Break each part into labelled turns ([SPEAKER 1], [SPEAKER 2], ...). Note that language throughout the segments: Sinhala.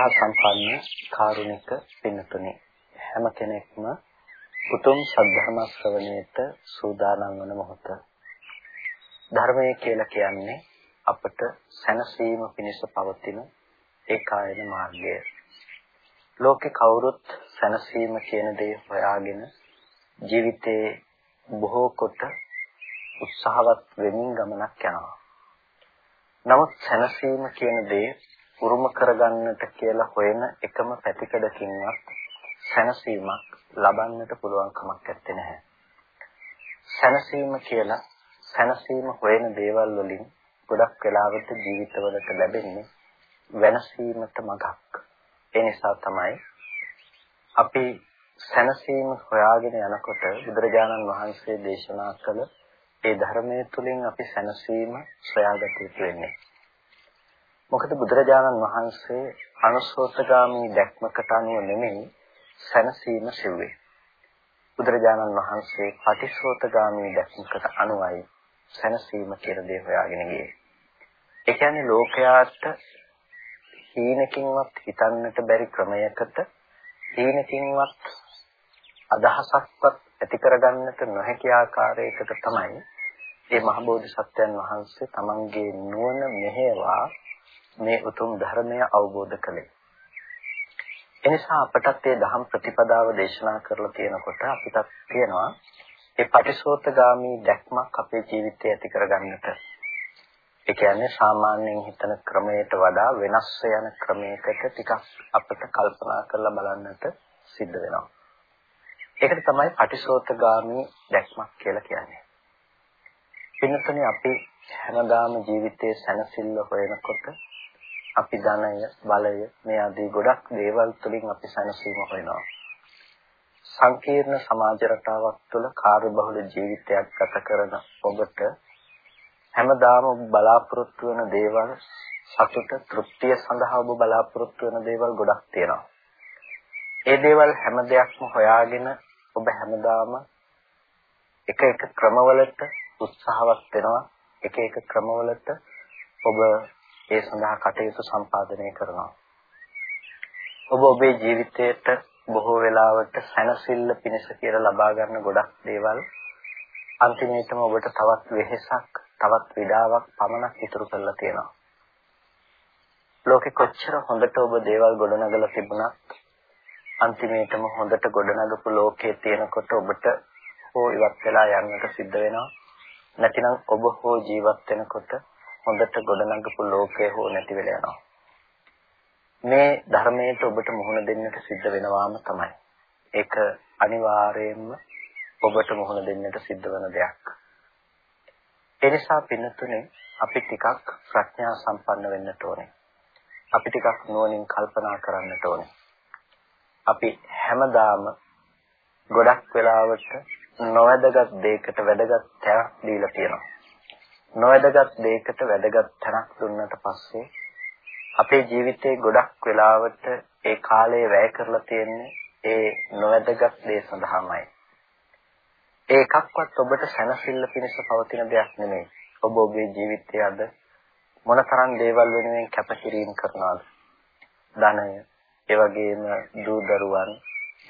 [SPEAKER 1] ශ්‍රද්ධා සම්පන්න කාරුණික පින්තුනි හැම කෙනෙක්ම උතුම් සද්ධර්ම ශ්‍රවණයට සූදානම් වන මොහොත. ධර්මය කියලා කියන්නේ අපට සැනසීම පිණිස පවතින ඒකායන මාර්ගය. ලෝකේ කවුරුත් සැනසීම කියන දේ හොයාගෙන ජීවිතේ බොහෝ කොට උත්සාහවත් වෙමින් ගමනක් යනවා. නමුත් සැනසීම කියන දේ උරුම කරගන්නට කියලා හොයන එකම පැතිකඩකින්වත් සැනසීමක් ලබන්නට පුළුවන් කමක් නැත්තේ නැහැ. සැනසීම කියලා සැනසීම හොයන දේවල් වලින් ගොඩක් වෙලාවට ජීවිතවලට ලැබෙන්නේ වෙනසීමට මගක්. ඒ නිසා තමයි අපි සැනසීම හොයාගෙන යනකොට බුදුරජාණන් වහන්සේ දේශනා කළ ඒ ධර්මයේ තුලින් අපි සැනසීම සොයාගත යුතු වෙන්නේ. මොකද බුදුරජාණන් වහන්සේ අනුසෝතගාමී දැක්මකට අනුව නෙමෙයි සැනසීම සිව්වේ. බුදුරජාණන් වහන්සේ පටිසෝතගාමී දැක්මකට අනුවයි සැනසීම කියලා දේ හොයාගෙන ගියේ. ඒ කියන්නේ ලෝකයාට හීනකින්වත් හිතන්නට බැරි ක්‍රමයකට හීනකින්වත් අදහසක්වත් ඇති කරගන්නට නොහැකි ආකාරයකට තමයි මේ මහබෝධිසත්වයන් වහන්සේ තමන්ගේ නුවණ මෙහෙවා මේ උතුම් ධර්මය අවබෝධ කළේ. එනිසා අපටත් මේ ධම් ප්‍රතිපදාව දේශනා කරලා තියෙනකොට අපිට තියෙනවා ඒ පටිසෝතගාමී දැක්මක් අපේ ජීවිතේ ඇති කරගන්නට. ඒ කියන්නේ සාමාන්‍යයෙන් හිතන ක්‍රමයට වඩා වෙනස් යන ක්‍රමයකට ටිකක් අපිට කල්පනා කරලා බලන්නට සිද්ධ වෙනවා. ඒකට තමයි පටිසෝතගාමී දැක්මක් කියලා කියන්නේ. පින්නතනේ අපි හැමදාම ජීවිතයේ සැනසෙල්ල හොයනකොට අපි ධනය, බලය මේ ආදී ගොඩක් දේවල් තුලින් අපි සැනසීම හොයනවා. සංකීර්ණ සමාජ රටාවක් තුළ කාර්යබහුල ජීවිතයක් ගත කරන ඔබට හැමදාම බලාපොරොත්තු වෙන දේවල් සතුට තෘප්තිය සඳහා ඔබ බලාපොරොත්තු වෙන දේවල් ගොඩක් තියෙනවා. ඒ දේවල් හැම දෙයක්ම හොයාගෙන ඔබ හැමදාම එක එක ක්‍රමවලට උත්සාහවත් වෙනවා එක එක ක්‍රමවලට ඔබ ඒ සඳහා කටයුතු සම්පාදනය කරනවා ඔබ ඔබේ ජීවිතයට බොහෝ වෙලාවට සැනසෙල්ල පිණිස කියලා ලබා ගන්න ගොඩක් දේවල් අන්තිමේටම ඔබට තවත් වෙහෙසක් තවත් විඩාවක් පමණක් ඉතුරු කරලා තියෙනවා ලෝකෙ කොච්චර හොඳට ඔබ දේවල් ගොඩනගලා තිබුණත් අන්තිමේටම හොඳට ගොඩනගපු ලෝකයේ තියෙනකොට ඔබට හෝ ඉවත් වෙලා යන්නට සිද්ධ වෙනවා. නැතිනම් ඔබ හෝ ජීවත් වෙනකොට හොඳට ගොඩනගපු ලෝකය හෝ නැති වෙලා යනවා. මේ ධර්මයට ඔබට මුහුණ දෙන්නට සිද්ධ වෙනවාම තමයි. ඒක අනිවාර්යයෙන්ම ඔබට මුහුණ දෙන්නට සිද්ධ වෙන දෙයක්. ඒ නිසා පින්නතුනේ අපි ටිකක් ප්‍රඥා සම්පන්න වෙන්නට ඕනේ. අපි ටිකක් නුවණින් කල්පනා කරන්නට ඕනේ. අපි හැමදාම ගොඩක් වෙලාවට නොවැදගත් දෙයකට වැදගත් තැනක් දීලා තියෙනවා. නොවැදගත් දෙයකට වැදගත් තැනක් දුන්නට පස්සේ අපේ ජීවිතේ ගොඩක් වෙලාවට ඒ කාලය වැය කරලා තියෙන්නේ ඒ නොවැදගත් දේ සඳහාමයි. ඒ එකක්වත් ඔබට සැනසෙල්ල පිණිස පවතින දෙයක් නෙමෙයි. ඔබ ඔබේ ජීවිතයේ අද මොනතරම් දේවල් වෙනුවෙන් කැපකිරීම කරනවද? ධනය, ඒ වගේම දූ දරුවන්,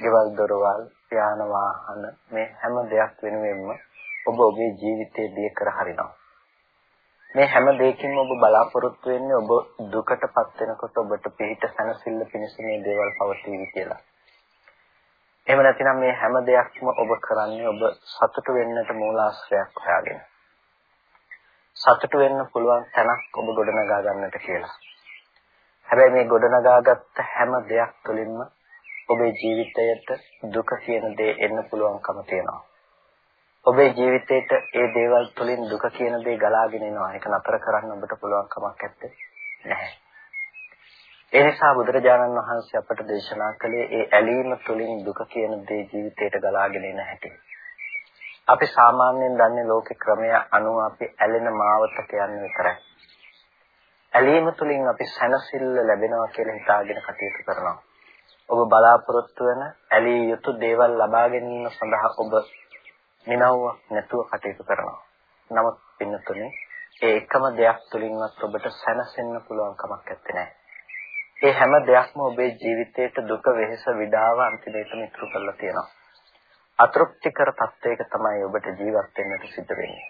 [SPEAKER 1] ගෙවල් දොරවල්, යාන වාහන මේ හැම දෙයක් වෙනුවෙන්ම ඔබ ඔබේ ජීවිතේ දිය කර හරිනවා. මේ හැම දෙයකින්ම ඔබ බලාපොරොත්තු වෙන්නේ ඔබ දුකටපත් වෙනකොට ඔබට පිහිට සැනසෙල්ල පිණිස මේ දේවල් පවතිවි කියලා. එහෙම නැතිනම් මේ හැම දෙයක්ම ඔබ කරන්නේ ඔබ සතුටු වෙන්නට මූලාශ්‍රයක් හොයාගෙන. සතුටු වෙන්න පුළුවන් තැනක් ඔබ ගොඩනගා ගන්නට කියලා. හැබැයි මේ ගොඩනගාගත්ත හැම දෙයක් තුළින්ම ඔබේ ජීවිතයට දුක කියන දේ එන්න පුළුවන්කම තියෙනවා. ඔබේ ජීවිතේට ඒ දේවල් තුළින් දුක කියන දේ ගලාගෙන එනවා. ඒක නතර කරන්න ඔබට පුළුවන් කමක් නැත්තේ නැහැ. ඒ නිසා බුදුරජාණන් වහන්සේ අපට දේශනා කළේ ඒ ඇලීම තුළින් දුක කියන දේ ජීවිතයට ගලාගෙන එන හැටි. අපි සාමාන්‍යයෙන් දන්නේ ලෝක ක්‍රමය අනුව අපි ඇලෙන මාවතට යන්න විතරයි. ඇලීම තුළින් අපි සැනසෙල්ල ලැබෙනවා කියලා හිතාගෙන කටයුතු කරනවා. ඔබ බලාපොරොත්තු වෙන ඇලිය යුතු දේවල් ලබා ගැනීම සඳහා ඔබ නිනව්වක් නැතුව කටයුතු කරනවා. නමුත් පින්නතුනේ ඒ එකම දෙයක් තුළින්වත් ඔබට සැනසෙන්න පුළුවන් කමක් නැත්තේ. ඒ හැම දෙයක්ම ඔබේ ජීවිතයට දුක වෙහෙස විඩාව අන්තිමේටම ඉතුරු කරලා තියෙනවා. අතෘප්තිකර තත්වයක තමයි ඔබට ජීවත් වෙන්නට සිද්ධ වෙන්නේ.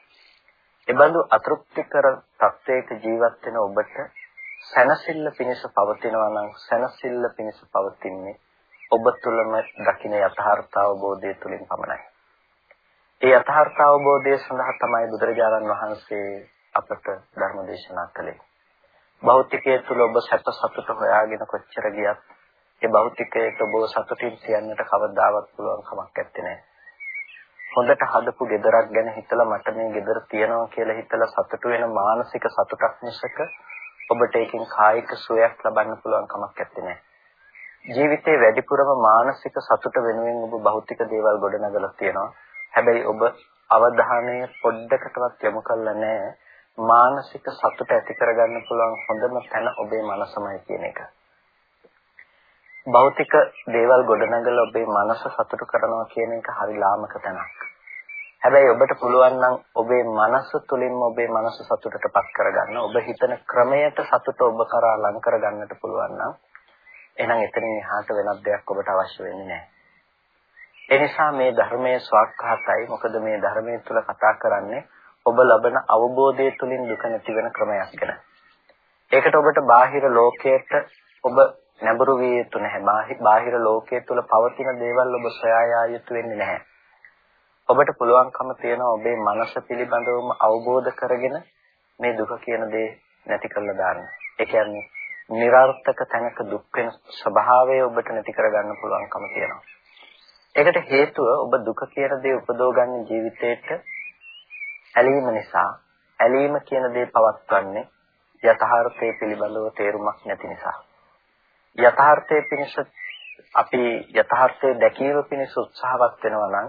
[SPEAKER 1] එබඳු අතෘප්තිකර තත්වයක ජීවත් වෙන ඔබට සැනසෙල්ල පිණිස පවතිනවා නම් සැනසෙල්ල පිණිස පවතින්නේ ඔබ තුළම දකින යථාර්ථ අවබෝධය තුළින් පමණයි. ඒ යථාර්ථ අවබෝධය සඳහා තමයි බුදුරජාණන් වහන්සේ අපට ධර්ම දේශනා කළේ. භෞතිකයේ තුල ඔබ සැප සතුට හොයාගෙන කොච්චර ගියත් ඒ භෞතිකයට ඔබ සතුටින් සියන්නට කවදාවත් පුළුවන් කමක් නැත්තේ. හොඳට හදපු ගෙදරක් ගැන හිතලා මට මේ ගෙදර තියනවා කියලා හිතලා සතුටු වෙන මානසික සතුටක් මිසක ඔබට ඒකෙන් කායික සුවයක් ලබන්න පුළුවන් කමක් නැත්තේ. ජීවිතේ වැඩිපුරම මානසික සතුට වෙනුවෙන් ඔබ භෞතික දේවල් ගොඩනගලා තියෙනවා. හැබැයි ඔබ අවධානය පොඩ්ඩකටවත් යොමු කරලා නැහැ මානසික සතුට ඇති කරගන්න පුළුවන් හොඳම තැන ඔබේ මනසමයි කියන එක. භෞතික දේවල් ගොඩනගලා ඔබේ මනස සතුට කරනවා කියන එක හරි ලාමක තැනක්. හැබැයි ඔබට පුළුවන් නම් ඔබේ මනස තුලින්ම ඔබේ මනස සතුටටපත් කරගන්න ඔබ හිතන ක්‍රමයට සතුට ඔබ කරා ලං කරගන්නට පුළුවන් නම් එහෙනම් එතනින් එහාට වෙනත් දෙයක් ඔබට අවශ්‍ය වෙන්නේ නැහැ. ඒ නිසා මේ ධර්මයේ ස්වාක්ඛාතයි. මොකද මේ ධර්මයේ තුල කතා කරන්නේ ඔබ ලබන අවබෝධය තුලින් දුක නැති වෙන ක්‍රමයක් ගැන. ඒකට ඔබට බාහිර ලෝකයට ඔබ නැඹුරු විය යුතු නැහැ. බාහිර ලෝකයේ තුල පවතින දේවල් ඔබ සොයා යා යුතු වෙන්නේ නැහැ. ඔබට පුළුවන්කම තියෙනවා ඔබේ මනස පිළිබඳවම අවබෝධ කරගෙන මේ දුක කියන දේ නැති කරලා දාන්න. ඒ කියන්නේ નિરර්ථක තැනක දුක් වෙන ස්වභාවය ඔබට නැති කරගන්න පුළුවන්කම තියෙනවා. ඒකට හේතුව ඔබ දුක කියන දේ උපදවගන්න ජීවිතේට ඇලීම නිසා ඇලීම කියන දේ පවත්වන්නේ යථාර්ථයේ පිළිබඳව තේරුමක් නැති නිසා. යථාර්ථයේ පිණිස අපි යථාර්ථයේ දැකීම පිණිස උත්සාහවත් වෙනවා නම්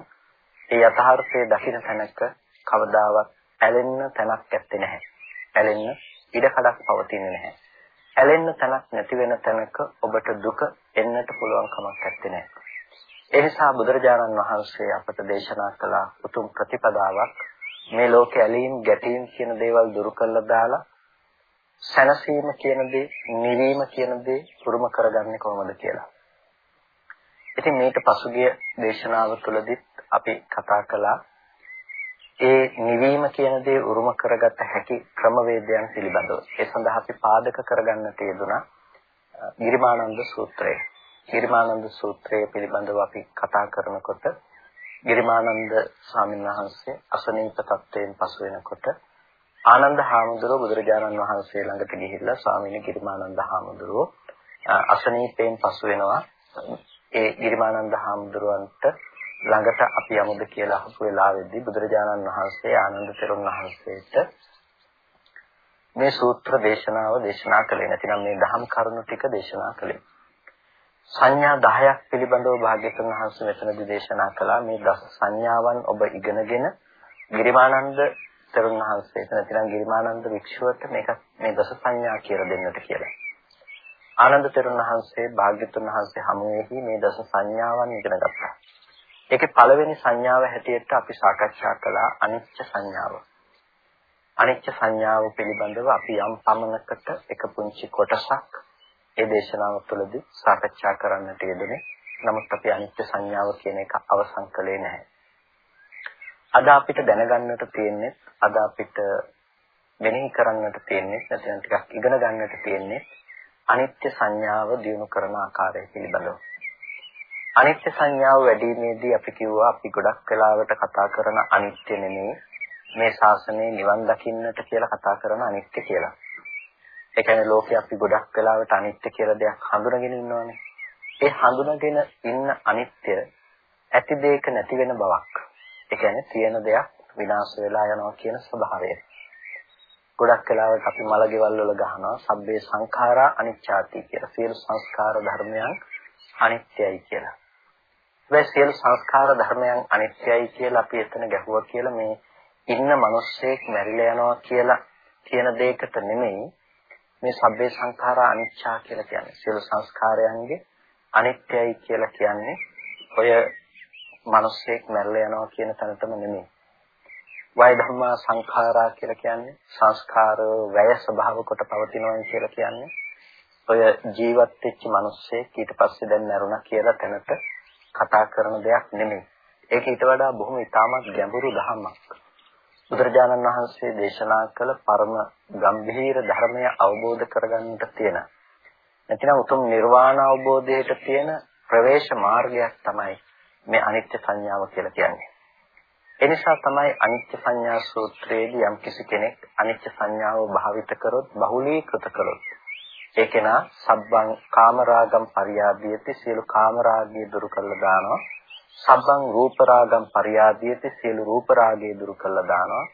[SPEAKER 1] ඒ යථාර්ථයේ දකින්න තැනක කවදාවත් ඇලෙන්න තැනක් ඇත්තේ නැහැ. ඇලෙන්න ඉඩ කඩක් පවතින්නේ නැහැ. ඇලෙන්න තැනක් නැති වෙන තැනක ඔබට දුක එන්නට පුළුවන් කමක් නැත්තේ නෑ. ඒ නිසා බුදුරජාණන් වහන්සේ අපට දේශනා කළ උතුම් ප්‍රතිපදාවක් මේ ලෝකේ ඇලීම් ගැටීම් කියන දේවල් දුරු කළා දාලා සැනසීම කියන දේ, නිවීම කියන දේ පුරුම කරගන්නේ කොහොමද කියලා. ඉතින් මේක පසුගිය දේශනාව තුළදීත් අපි කතා කළා ඒ නිවීම කියන දේ උරුම කරගත හැකි ක්‍රමවේදයන් පිළිබඳව. ඒ සඳහා අපි පාදක කරගන්නට යෙදුනා ගිරිමානන්ද සූත්‍රය. ගිරිමානන්ද සූත්‍රය පිළිබඳව අපි කතා කරනකොට ගිරිමානන්ද ස්වාමීන් වහන්සේ අසනීප තත්වයෙන් පසු වෙනකොට ආනන්ද හාමුදුරුව බුදුරජාණන් වහන්සේ ළඟට ගිහිල්ලා ස්වාමීන් ගිරිමානන්ද හාමුදුරුව අසනීපයෙන් පසු වෙනවා ඒ ගිරිමානන්ද හාමුදුරුවන්ට ළඟට අපි යමුද කියලා අහපු වෙලාවේදී බුදුරජාණන් වහන්සේ ආනන්ද තෙරුන් වහන්සේට මේ සූත්‍ර දේශනාව දේශනා කළේ නැතිනම් මේ දහම් කරුණු ටික දේශනා කළේ. සංඥා 10ක් පිළිබඳව භාග්‍යවතුන් වහන්සේ මෙතනදී දේශනා කළා මේ දස සංඥාවන් ඔබ ඉගෙනගෙන ගිරිමානන්ද තෙරුන් වහන්සේට නැතිනම් ගිරිමානන්ද වික්ෂුවට මේක මේ දස සංඥා කියලා දෙන්නට කියලා. ආනන්ද තෙරුන් වහන්සේ භාග්‍යවතුන් වහන්සේ හමුවේදී මේ දස සංඥාවන් ඉගෙන ගත්තා. ඒකේ පළවෙනි සංඥාව හැටියට අපි සාකච්ඡා කළා අනිච්ච සංඥාව. අනිච්ච සංඥාව පිළිබඳව අපි යම් පමණකට එක පුංචි කොටසක් ඒ දේශනාව තුළදී සාකච්ඡා කරන්නට යෙදුනේ. නමුත් අපි අනිච්ච සංඥාව කියන එක අවසන් කළේ නැහැ. අද අපිට දැනගන්නට තියෙන්නේ අද අපිට මෙනෙහි කරන්නට තියෙන්නේ නැත්නම් ටිකක් ඉගෙන ගන්නට තියෙන්නේ අනිත්‍ය සංඥාව දිනු කරන ආකාරය පිළිබඳව. අනිත්‍ය සංඥාව වැඩිීමේදී අපි කිව්වා අපි ගොඩක් වෙලාවට කතා කරන අනිත්‍ය නෙමෙයි මේ ශාසනයේ නිවන් දකින්නට කියලා කතා කරන අනිත්‍ය කියලා. ඒ කියන්නේ ලෝකේ අපි ගොඩක් වෙලාවට අනිත්‍ය කියලා දෙයක් හඳුනගෙන ඉන්නවනේ. ඒ හඳුනගෙන ඉන්න අනිත්‍ය ඇති දෙයක නැති වෙන බවක්. ඒ කියන්නේ තියෙන දෙයක් විනාශ වෙලා යනවා කියන ස්වභාවය. ගොඩක් වෙලාවට අපි මලගෙවල් වල ගහනවා සබ්බේ සංඛාරා අනිච්චාති කියලා. සියලු සංස්කාර ධර්මයන් අනිත්‍යයි කියලා. හැබැයි සියලු සංස්කාර ධර්මයන් අනිත්‍යයි කියලා අපි එතන ගැහුවා කියලා මේ ඉන්න මිනිස්සෙක් මැරිලා යනවා කියලා කියන දෙයකට නෙමෙයි මේ සබ්බේ සංඛාරා අනිච්චා කියලා කියන්නේ. සියලු සංස්කාරයන්ගේ අනිත්‍යයි කියලා කියන්නේ ඔය මිනිස්සෙක් මැරිලා යනවා කියන තැනටම නෙමෙයි. වය ධම්මා සංඛාරා කියලා කියන්නේ සංස්කාර වැය ස්වභාව කොට පවතිනවා කියලා කියන්නේ ඔය ජීවත් වෙච්ච මිනිස්සෙක් ඊට පස්සේ දැන් මැරුණා කියලා තැනට කතා කරන දෙයක් නෙමෙයි. ඒක ඊට වඩා බොහොම ඉතාමත් ගැඹුරු ධර්මයක්. බුදුරජාණන් වහන්සේ දේශනා කළ පරම ගම්භීර ධර්මය අවබෝධ කරගන්නට තියෙන. නැතිනම් උතුම් නිර්වාණ අවබෝධයට තියෙන ප්‍රවේශ මාර්ගයක් තමයි මේ අනිත්‍ය සංඥාව කියලා කියන්නේ. එනිසා තමයි අනිත්‍ය සංඥා සූත්‍රයේදී යම්කිසි කෙනෙක් අනිත්‍ය සංඥාව භාවිත කරොත් බහුලීකృత කරොත් ඒකේනා සබ්බං කාමරාගම් පරියාදීයති සියලු කාමරාගය දුරු කළා දානවා සබ්බං රූපරාගම් පරියාදීයති සියලු රූපරාගය දුරු කළා දානවා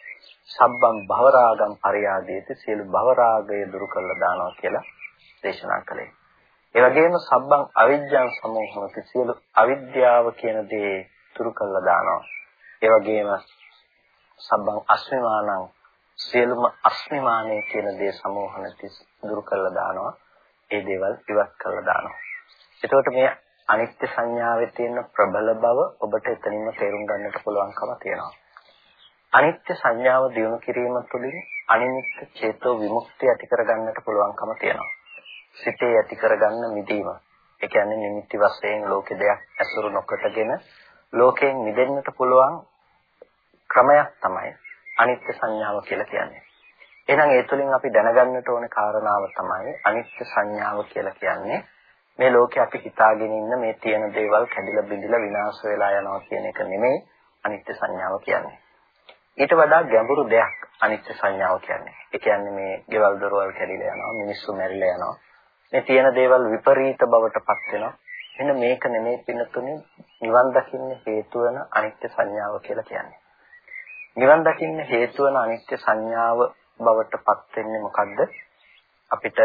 [SPEAKER 1] සබ්බං භවරාගම් පරියාදීයති සියලු භවරාගය දුරු කළා දානවා කියලා දේශනා කළේ ඒ වගේම සබ්බං අවිජ්ජං සමෝහනති සියලු අවිද්‍යාව කියන දේ දුරු කළා දානවා ඒ වගේම සබ්බං අස්මිමානං සියලුම අස්මිමානය කියන දේ සමෝහනති දුරු කරලා දානවා. ඒ දේවල් ඉවත් කරලා දානවා. එතකොට මේ අනිත්‍ය සංඥාවේ තියෙන ප්‍රබල බව ඔබට එතනින්ම තේරුම් ගන්නට පුළුවන්කම තියෙනවා. අනිත්‍ය සංඥාව දියුණු කිරීම තුළින් අනිත්‍ය චේතෝ විමුක්තිය ඇති කරගන්නට පුළුවන්කම තියෙනවා. සිතේ ඇති කරගන්න මිදීම. ඒ කියන්නේ නිමිති වශයෙන් ලෝකෙ දෙයක් ඇසුරු නොකරගෙන ලෝකයෙන් මිදෙන්නට පුළුවන් ක්‍රමයක් තමයි අනිත්‍ය සංඥාව කියලා කියන්නේ. එහෙනම් ඒ තුළින් අපි දැනගන්නට ඕන කාරණාව තමයි අනිත්‍ය සංඥාව කියලා කියන්නේ මේ ලෝකේ අපි හිතාගෙන ඉන්න මේ තියෙන දේවල් කැඩිලා බිඳිලා විනාශ වෙලා යනවා කියන එක නෙමෙයි අනිත්‍ය සංඥාව කියන්නේ. ඊට වඩා ගැඹුරු දෙයක් අනිත්‍ය සංඥාව කියන්නේ. ඒ කියන්නේ මේ ගෙවල් දොරවල් කැඩිලා යනවා, මිනිස්සු මැරිලා යනවා. මේ තියෙන දේවල් විපරීත බවට පත් වෙනවා. එන්න මේක නෙමෙයි පින්නතුනේ නිවන් දකින්න හේතු වෙන අනිත්‍ය සංඥාව කියලා කියන්නේ. නිවන් දකින්න හේතු වන අනිත්‍ය සංඥාව බවට පත් වෙන්නේ මොකද්ද? අපිට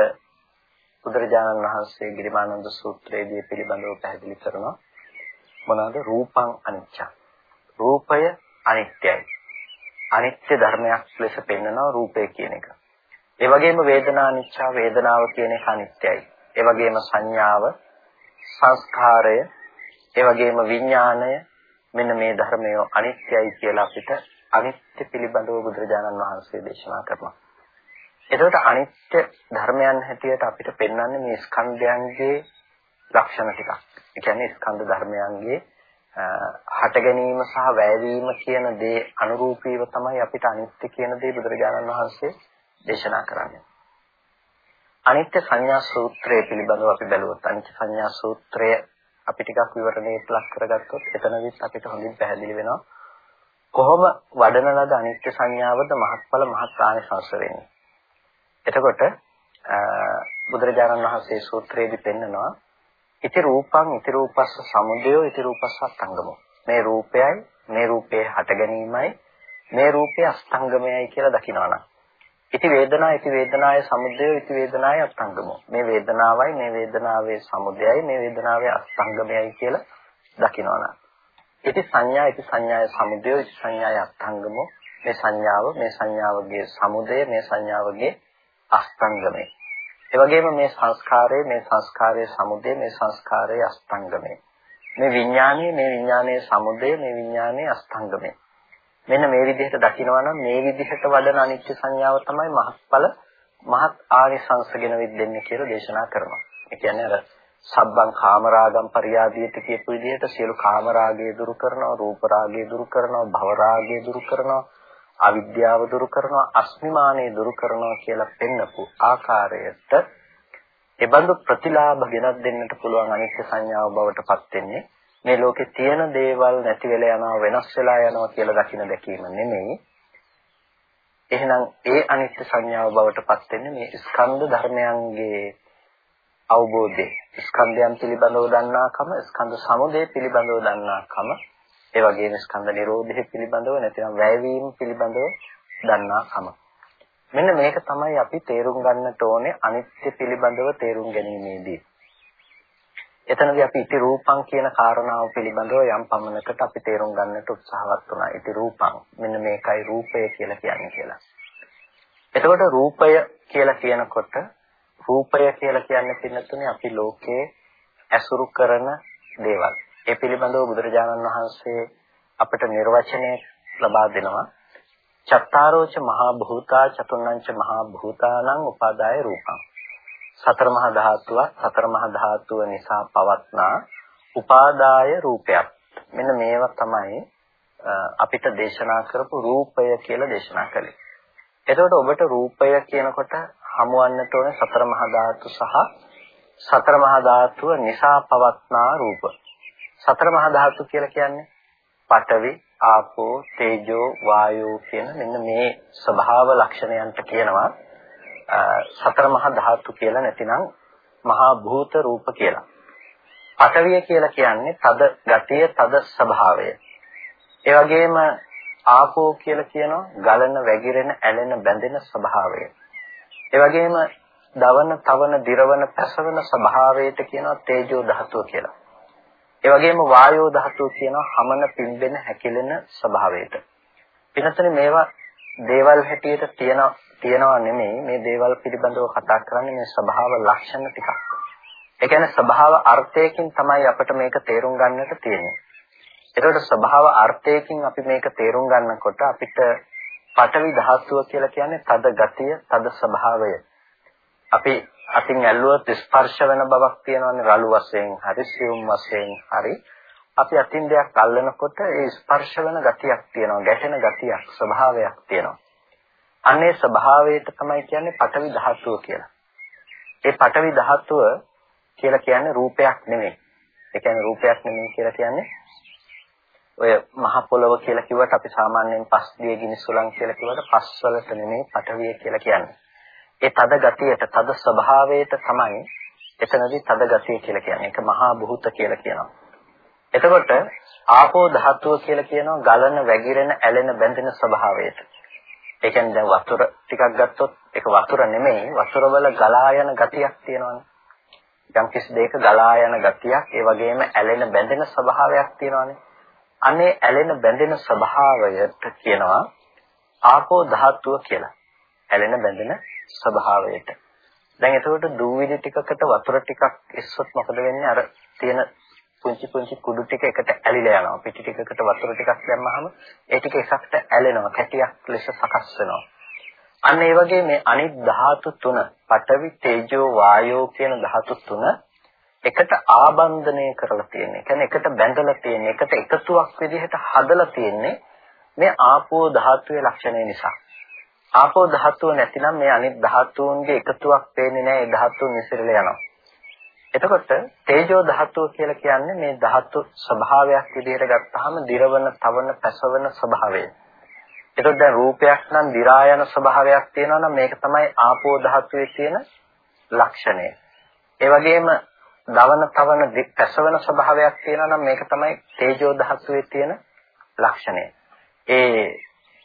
[SPEAKER 1] බුදුරජාණන් වහන්සේ ගිරිමානන්ද සූත්‍රයේදී පිළිබඳව පැහැදිලි කරනවා. මොනවාද? රූපං අනිච්ච රූපය අනිත්‍යයි. අනිත්‍ය ධර්මයක් ලෙස පෙන්වනවා රූපය කියන එක. ඒ වගේම වේදනා අනිච්ච වේදනාව කියන එක අනිත්‍යයි. ඒ වගේම සංඥාව සංස්කාරය ඒ වගේම විඥාණය මෙන්න මේ ධර්මය අනිත්‍යයි කියලා අපිට අනිත්‍ය පිළිබඳව බුදුරජාණන් වහන්සේ දේශනා කරනවා. එතකොට අනිත්‍ය ධර්මයන් හැටියට අපිට පෙන්වන්නේ මේ ස්කන්ධයන්ගේ ලක්ෂණ ටිකක්. ඒ කියන්නේ ස්කන්ධ ධර්මයන්ගේ හට ගැනීම සහ වැයවීම කියන දේ අනුරූපීව තමයි අපිට අනිත්‍ය කියන දේ බුදුරජාණන් වහන්සේ දේශනා කරන්නේ. අනිත්‍ය සංඥා සූත්‍රය පිළිබඳව අපි බැලුවොත් අනිත්‍ය සංඥා සූත්‍රය අපි ටිකක් විවරණයට ලක් කරගත්තොත් එතනදිත් අපිට හොඳින් පැහැදිලි වෙනවා කොහොම වඩන ලද අනිත්‍ය සංඥාවද මහත්ඵල මහත් ආනිසංස වෙන්නේ. එතකොට බුදුරජාණන් වහන්සේ සූත්‍රයේදී පෙන්නනවා ඉති රූපං ඉති රූපස්ස සමුදයෝ ඉති රූපස්ස අස්තංගමෝ. මේ රූපයයි මේ රූපේ හට ගැනීමයි මේ රූපේ අස්තංගමයයි කියලා දකිනවනම් ඉති වේදනා ඉති වේදනාය සමුදයෝ ඉති වේදනාය අස්තංගමෝ. මේ වේදනාවයි මේ වේදනාවේ සමුදයයි මේ වේදනාවේ අස්තංගමයයි කියලා දකිනවනම් ඉති සංඥා ඉති සංඥාය සමුදය ඉති සංඥාය අස්තංගමෝ මේ සංඥාව මේ සංඥාවගේ සමුදය මේ සංඥාවගේ අස්තංගමයි ඒ වගේම මේ සංස්කාරයේ මේ සංස්කාරයේ සමුදය මේ සංස්කාරයේ අස්තංගමයි මේ විඥානයේ මේ විඥානයේ සමුදය මේ විඥානයේ අස්තංගමයි මෙන්න මේ විදිහට දකිනවා නම් මේ විදිහට වඩන අනිත්‍ය සංඥාව තමයි මහත්ඵල මහත් ආනිසංසගෙන විද්දෙන්නේ කියලා දේශනා කරනවා. ඒ කියන්නේ අර සබ්බං කාමරාගම් පරියාදීයට කියපු විදිහට සියලු කාමරාගය දුරු කරනවා රූප රාගය දුරු කරනවා භව රාගය දුරු කරනවා අවිද්‍යාව දුරු කරනවා අස්මිමානය දුරු කරනවා කියලා පෙන්නපු ආකාරයට එබඳු ප්‍රතිලාභ ගෙනත් දෙන්නට පුළුවන් අනිත්‍ය සංඥාව බවට පත් වෙන්නේ. මේ ලෝකේ තියෙන දේවල් නැති වෙලා යනවා වෙනස් වෙලා යනවා කියලා දකින දැකීම නෙමෙයි. එහෙනම් ඒ අනිත්‍ය සංඥාව බවට පත් වෙන්නේ මේ ස්කන්ධ ධර්මයන්ගේ අවබෝධය. ස්කන්ධයන් පිළිබඳව දන්නාකම ස්කන්ධ සමුදය පිළිබඳව දන්නාකම ඒ වගේම ස්කන්ධ නිරෝධය පිළිබඳව නැතිනම් වැයවීම පිළිබඳව දන්නාකම මෙන්න මේක තමයි අපි තේරුම් ගන්නට ඕනේ අනිත්‍ය පිළිබඳව තේරුම් ගැනීමේදී එතනදී අපි ඉති රූපං කියන කාරණාව පිළිබඳව යම් පමණකට අපි තේරුම් ගන්නට උත්සාහවත් වුණා. ඉති රූපං මෙන්න මේකයි රූපය කියලා කියන්නේ කියලා. එතකොට රූපය කියලා කියනකොට රූපය කියලා කියන්නේ පින්නතුනේ අපි ලෝකයේ ඇසුරු කරන දේවල්. ඒ පිළිබඳව බුදුරජාණන් වහන්සේ අපට නිර්වචනය ලබා දෙනවා. චත්තාරෝච මහා භූතා චතුර්ණංච මහා භූතානං උපාදාය රූපං. සතර මහා ධාතුවක් සතර මහා ධාතුව නිසා පවත්නා උපාදාය රූපයක්. මෙන්න මේවා තමයි අපිට දේශනා කරපු රූපය කියලා දේශනා කළේ. එතකොට ඔබට රූපය කියනකොට හමුවන්නට ඕන සතර මහා ධාතු සහ සතර මහා ධාතුව නිසා පවත්නා රූප. සතර මහා ධාතු කියලා කියන්නේ පඨවි, ආපෝ, තේජෝ, වායෝ කියන මෙන්න මේ ස්වභාව ලක්ෂණයන්ට කියනවා සතර මහා ධාතු කියලා නැතිනම් මහා භූත රූප කියලා. පඨවිය කියලා කියන්නේ තද ගතිය, තද ස්වභාවය. ඒ වගේම ආපෝ කියලා කියනවා ගලන, වැగిරෙන, ඇලෙන, බැඳෙන ස්වභාවය. ඒ වගේම දවන, තවන, දිරවන, පැසවන ස්වභාවයට කියනවා තේජෝ ධාතුව කියලා. ඒ වගේම වායෝ ධාතුව කියනවා හමන, පිම්බෙන, හැකිලෙන ස්වභාවයට. පින්නතනේ මේවා දේවල් හැටියට තියෙන තියනවා නෙමෙයි මේ දේවල් පිළිබඳව කතා කරන්නේ මේ ස්වභාව ලක්ෂණ ටිකක්. ඒ කියන්නේ ස්වභාව අර්ථයකින් තමයි අපිට මේක තේරුම් ගන්නට තියෙන්නේ. ඒකට ස්වභාව අර්ථයකින් අපි මේක තේරුම් ගන්නකොට අපිට පඨවි ධාතුව කියලා කියන්නේ තද ගතිය, තද ස්වභාවය. අපි අතින් ඇල්ලුවොත් ස්පර්ශ වෙන බවක් තියෙනවානේ රළු වශයෙන්, හරි සියුම් වශයෙන්, හරි අපි අතින් දෙයක් අල්ලනකොට ඒ ස්පර්ශ වෙන ගතියක් තියෙනවා, ගැටෙන ගතියක්, ස්වභාවයක් තියෙනවා. අන්නේ ස්වභාවයට තමයි කියන්නේ පඨවි ධාතුව කියලා. ඒ පඨවි ධාතුව කියලා කියන්නේ රූපයක් නෙමෙයි. ඒ කියන්නේ රූපයක් නෙමෙයි කියලා කියන්නේ ඔය මහ පොළව කියලා කිව්වට අපි සාමාන්‍යයෙන් පස් දිය ගිනි සුළං කියලා කිව්වට පස් වලට නෙමෙයි පඨවිය කියලා කියන්නේ. ඒ තද ගතියට, තද ස්වභාවයට තමයි එතනදී තද ගතිය කියලා කියන්නේ. ඒක මහා භූත කියලා කියනවා. එතකොට ආපෝ ධාතුව කියලා කියනවා ගලන, වැగిරෙන, ඇලෙන, බැඳෙන ස්වභාවයට. ඒ කියන්නේ දැන් වතුර ටිකක් ගත්තොත් ඒක වතුර නෙමෙයි වතුර වල ගලා යන ගතියක් තියෙනවානේ. යම් කිසි දෙයක ගලා යන ගතියක් ඒ වගේම ඇලෙන බැඳෙන ස්වභාවයක් තියෙනවානේ. අනේ ඇලෙන බැඳෙන ස්වභාවයට කියනවා ආපෝ ධාතුව කියලා. ඇලෙන බැඳෙන ස්වභාවයට. දැන් එතකොට දූවිලි ටිකකට වතුර ටිකක් ඉස්සොත් මොකද වෙන්නේ? අර තියෙන පුංචි පුංචි කුඩු ටික එකට ඇලිලා යනවා. පිටි ටිකකට වතුර ටිකක් දැම්මහම ඒ ටික එකකට ඇලෙනවා. කැටියක් ලෙස සකස් වෙනවා. අන්න ඒ වගේ මේ අනිත් ධාතු තුන, පඨවි, තේජෝ, වායෝ කියන ධාතු තුන එකට ආබන්ධනය කරලා තියෙන්නේ. කියන්නේ එකට බැඳලා තියෙන්නේ. එකට එකතුවක් විදිහට හදලා තියෙන්නේ මේ ආපෝ ධාතුවේ ලක්ෂණය නිසා. ආපෝ ධාතුව නැතිනම් මේ අනිත් ධාතුන්ගේ එකතුවක් පේන්නේ නැහැ. ඒ ධාතුන් විසිරලා යනවා. එතකොට තේජෝ ධාතුව කියලා කියන්නේ මේ ධාතු ස්වභාවයක් විදිහට ගත්තාම දිරවන, තවන, පැසවන ස්වභාවය. එතකොට දැන් රූපයක් නම් දි รา යන ස්වභාවයක් තියෙනවා නම් මේක තමයි ආපෝ ධාතුවේ තියෙන ලක්ෂණය. ඒ වගේම දවන, තවන, පැසවන ස්වභාවයක් තියෙනවා නම් මේක තමයි තේජෝ ධාතුවේ තියෙන ලක්ෂණය. ඒ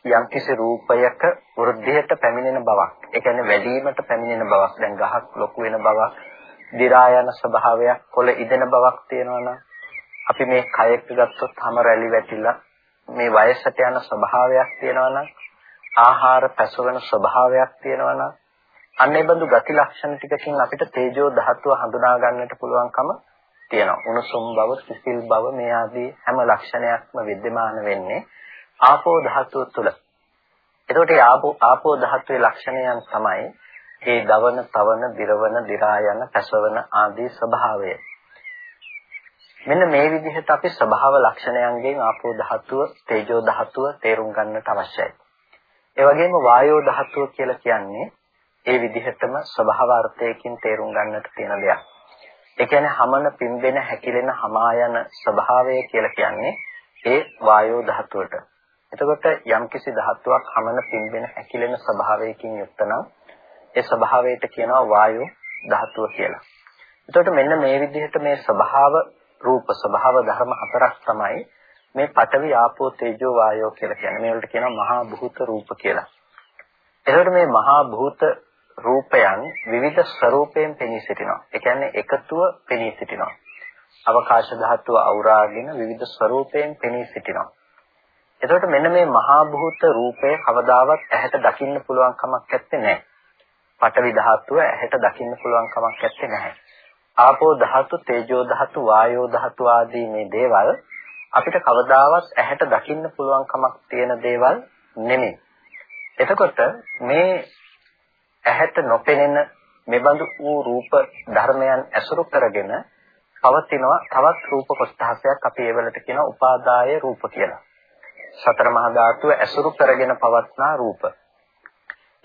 [SPEAKER 1] යම්කිසි රූපයක වෘද්ධියට පැමිණෙන බවක්. ඒ කියන්නේ වැඩිවීමට පැමිණෙන බවක්. දැන් ගහක් ලොකු වෙන බවක් දි รา යන ස්වභාවයක් කොළ ඉදෙන බවක් තියෙනවා අපි මේ කයෙක් ගත්තොත් හැම රැලි වැටිලා මේ වයසට යන ස්වභාවයක් තියෙනවා ආහාර පැසවෙන ස්වභාවයක් තියෙනවා අන්නේ බඳු ගති ලක්ෂණ ටිකකින් අපිට තේජෝ ධාතුව හඳුනා ගන්නට පුළුවන්කම තියෙනවා. උණුසුම් බව, සිසිල් බව මේ ආදී හැම ලක්ෂණයක්ම विद्यमान වෙන්නේ ආපෝ ධාතුව තුළ. එතකොට ආපෝ ආපෝ ධාතුවේ ලක්ෂණයන් තමයි ඒ දවන, තවන, දිරවන, දි รา යන, පැසවන ආදී ස්වභාවය. මෙන්න මේ විදිහට අපි ස්වභාව ලක්ෂණයන්ගෙන් ආපෝ ධාතුව, තේජෝ ධාතුව තේරුම් ගන්නට අවශ්‍යයි. ඒ වගේම වායෝ ධාතුව කියලා කියන්නේ ඒ විදිහටම ස්වභාව අර්ථයකින් තේරුම් ගන්නට තියෙන දෙයක්. ඒ කියන්නේ හමන පිම්බෙන හැකිලෙන හමා යන ස්වභාවය කියලා කියන්නේ ඒ වායෝ ධාතුවට. එතකොට යම්කිසි ධාතුවක් හමන පිම්බෙන හැකිලෙන ස්වභාවයකින් යුක්ත නම් ඒ ස්වභාවයට කියනවා වායු ධාතුව කියලා. එතකොට මෙන්න මේ විදිහට මේ ස්වභාව රූප ස්වභාව ධර්ම හතරක් තමයි මේ පඨවි ආපෝ තේජෝ වායෝ කියලා කියන්නේ. මේ වලට කියනවා මහා භූත රූප කියලා. එතකොට මේ මහා භූත රූපයන් විවිධ ස්වરૂපයෙන් පෙනී සිටිනවා. ඒ කියන්නේ එකතුව පෙනී සිටිනවා. අවකාශ ධාතුව අවුරාගෙන විවිධ ස්වરૂපයෙන් පෙනී සිටිනවා. එතකොට මෙන්න මේ මහා භූත රූපය කවදාවත් ඇහැට දකින්න පුළුවන් කමක් නැත්තේ නෑ. පඨවි ධාතුව ඇහැට දකින්න පුළුවන් කමක් නැත්තේ නැහැ. ආපෝ ධාතු, තේජෝ ධාතු, වායෝ ධාතු ආදී මේ දේවල් අපිට කවදාවත් ඇහැට දකින්න පුළුවන් කමක් තියෙන දේවල් නෙමෙයි. එතකොට මේ ඇහැට නොපෙනෙන මෙබඳු වූ රූප ධර්මයන් ඇසුරු කරගෙන පවතිනවා තවත් රූප කොටසක් අපි ඒවලට කියන උපාදාය රූප කියලා. සතර මහා ධාතුව ඇසුරු කරගෙන පවත්නා රූප.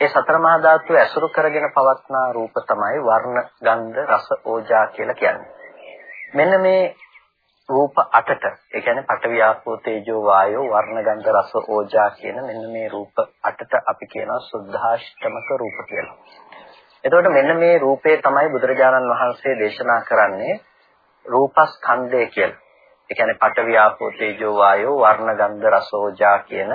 [SPEAKER 1] ඒ සතර මහා ධාතුව ඇසුරු කරගෙන පවත්නා රූප තමයි වර්ණ, ගන්ධ, රස, ඕජා කියලා කියන්නේ. මෙන්න මේ රූප 8ට ඒ කියන්නේ පඨවි ආපෝ තේජෝ වායෝ වර්ණ ගන්ධ රස ඕජා කියන මෙන්න මේ රූප 8ට අපි කියනවා සුද්ධාෂ්ටමක රූප කියලා. එතකොට මෙන්න මේ රූපේ තමයි බුදුරජාණන් වහන්සේ දේශනා කරන්නේ රූපස්කන්ධය කියලා. ඒ කියන්නේ පඨවි ආපෝ තේජෝ වායෝ වර්ණ ගන්ධ රස ඕජා කියන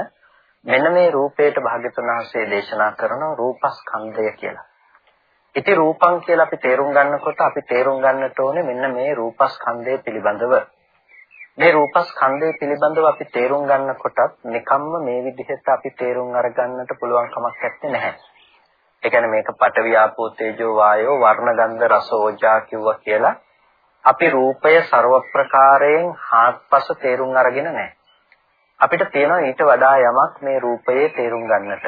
[SPEAKER 1] මෙන්න මේ රූපයට භාග්‍යතුන් වහන්සේ දේශනා කරන රූපස්කන්ධය කියලා. ඉති රූපං කියලා අපි තේරුම් ගන්නකොට අපි තේරුම් ගන්නට ඕනේ මෙන්න මේ රූපස්කන්ධය පිළිබඳව. මේ රූපස්කන්ධය පිළිබඳව අපි තේරුම් ගන්නකොටත් නිකම්ම මේ විදිහට අපි තේරුම් අරගන්නට පුළුවන් කමක් නැත්තේ නැහැ. ඒ කියන්නේ මේක පඨවි ආපෝ තේජෝ වායෝ වර්ණ ගන්ධ රස ඕජා කිව්වා කියලා අපි රූපය ਸਰව ප්‍රකාරයෙන් හාත්පස තේරුම් අරගෙන නැහැ. අපිට තියෙනවා ඊට වඩා යමක් මේ රූපයේ තේරුම් ගන්නට.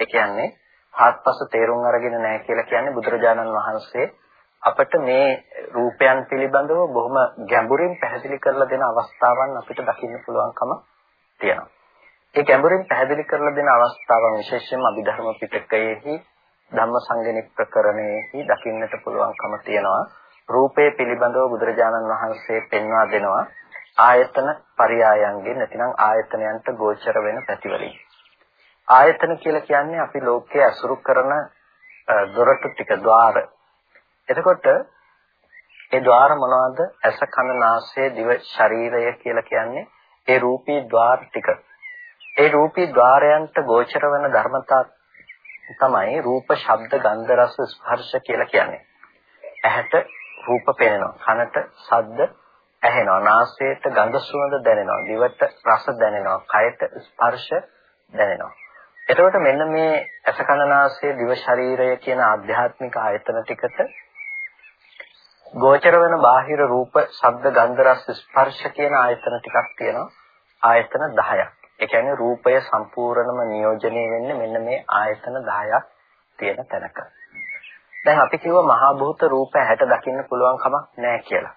[SPEAKER 1] ඒ කියන්නේ හාත්පස තේරුම් අරගෙන නැහැ කියලා කියන්නේ බුදුරජාණන් වහන්සේ අපිට මේ රූපයන් පිළිබඳව බොහොම ගැඹුරින් පැහැදිලි කරලා දෙන අවස්ථාවන් අපිට දකින්න පුළුවන්කම තියෙනවා. ඒ ගැඹුරින් පැහැදිලි කරලා දෙන අවස්ථාවන් විශේෂයෙන්ම අභිධර්ම පිටකයේහි ධම්මසංගණික ප්‍රකරණයෙහි දකින්නට පුළුවන්කම තියෙනවා. රූපය පිළිබඳව බුදුරජාණන් වහන්සේ පෙන්වා දෙනවා ආයතන පරයයන්ගෙන් නැතිනම් ආයතනයන්ට ගෝචර වෙන පැතිවලින්. ආයතන කියලා කියන්නේ අපි ලෝකයේ අසුරු කරන දොරටු ටික ద్వාර. එතකොට ඒ ద్వාර මොනවද? ඇස කන නාසය දිව ශරීරය කියලා කියන්නේ ඒ රූපී ద్వාර ටික. ඒ රූපී ద్వාරයන්ට ගෝචර වෙන ධර්මතා තමයි රූප ශබ්ද ගන්ධ රස ස්පර්ශ කියලා කියන්නේ. ඇහැට රූප පේනවා, කනට ශබ්ද ඇහෙනවා, නාසයට ගඳ සුවඳ දැනෙනවා, දිවට රස දැනෙනවා, කයට ස්පර්ශ දැනෙනවා. එතකොට මෙන්න මේ අසකනාසය දිව ශරීරය කියන ආධ්‍යාත්මික ආයතන ටිකට ගෝචර වෙන බාහිර රූප, ශබ්ද, ගන්ධ, රස, ස්පර්ශ කියන ආයතන ටිකක් තියෙනවා. ආයතන 10ක්. ඒ කියන්නේ රූපය සම්පූර්ණම නියෝජනය වෙන්නේ මෙන්න මේ ආයතන 10ක් තියෙන තැනක. දැන් අපි කිව්ව මහා භූත රූප ඇහැට දකින්න පුළුවන් කමක් නැහැ කියලා.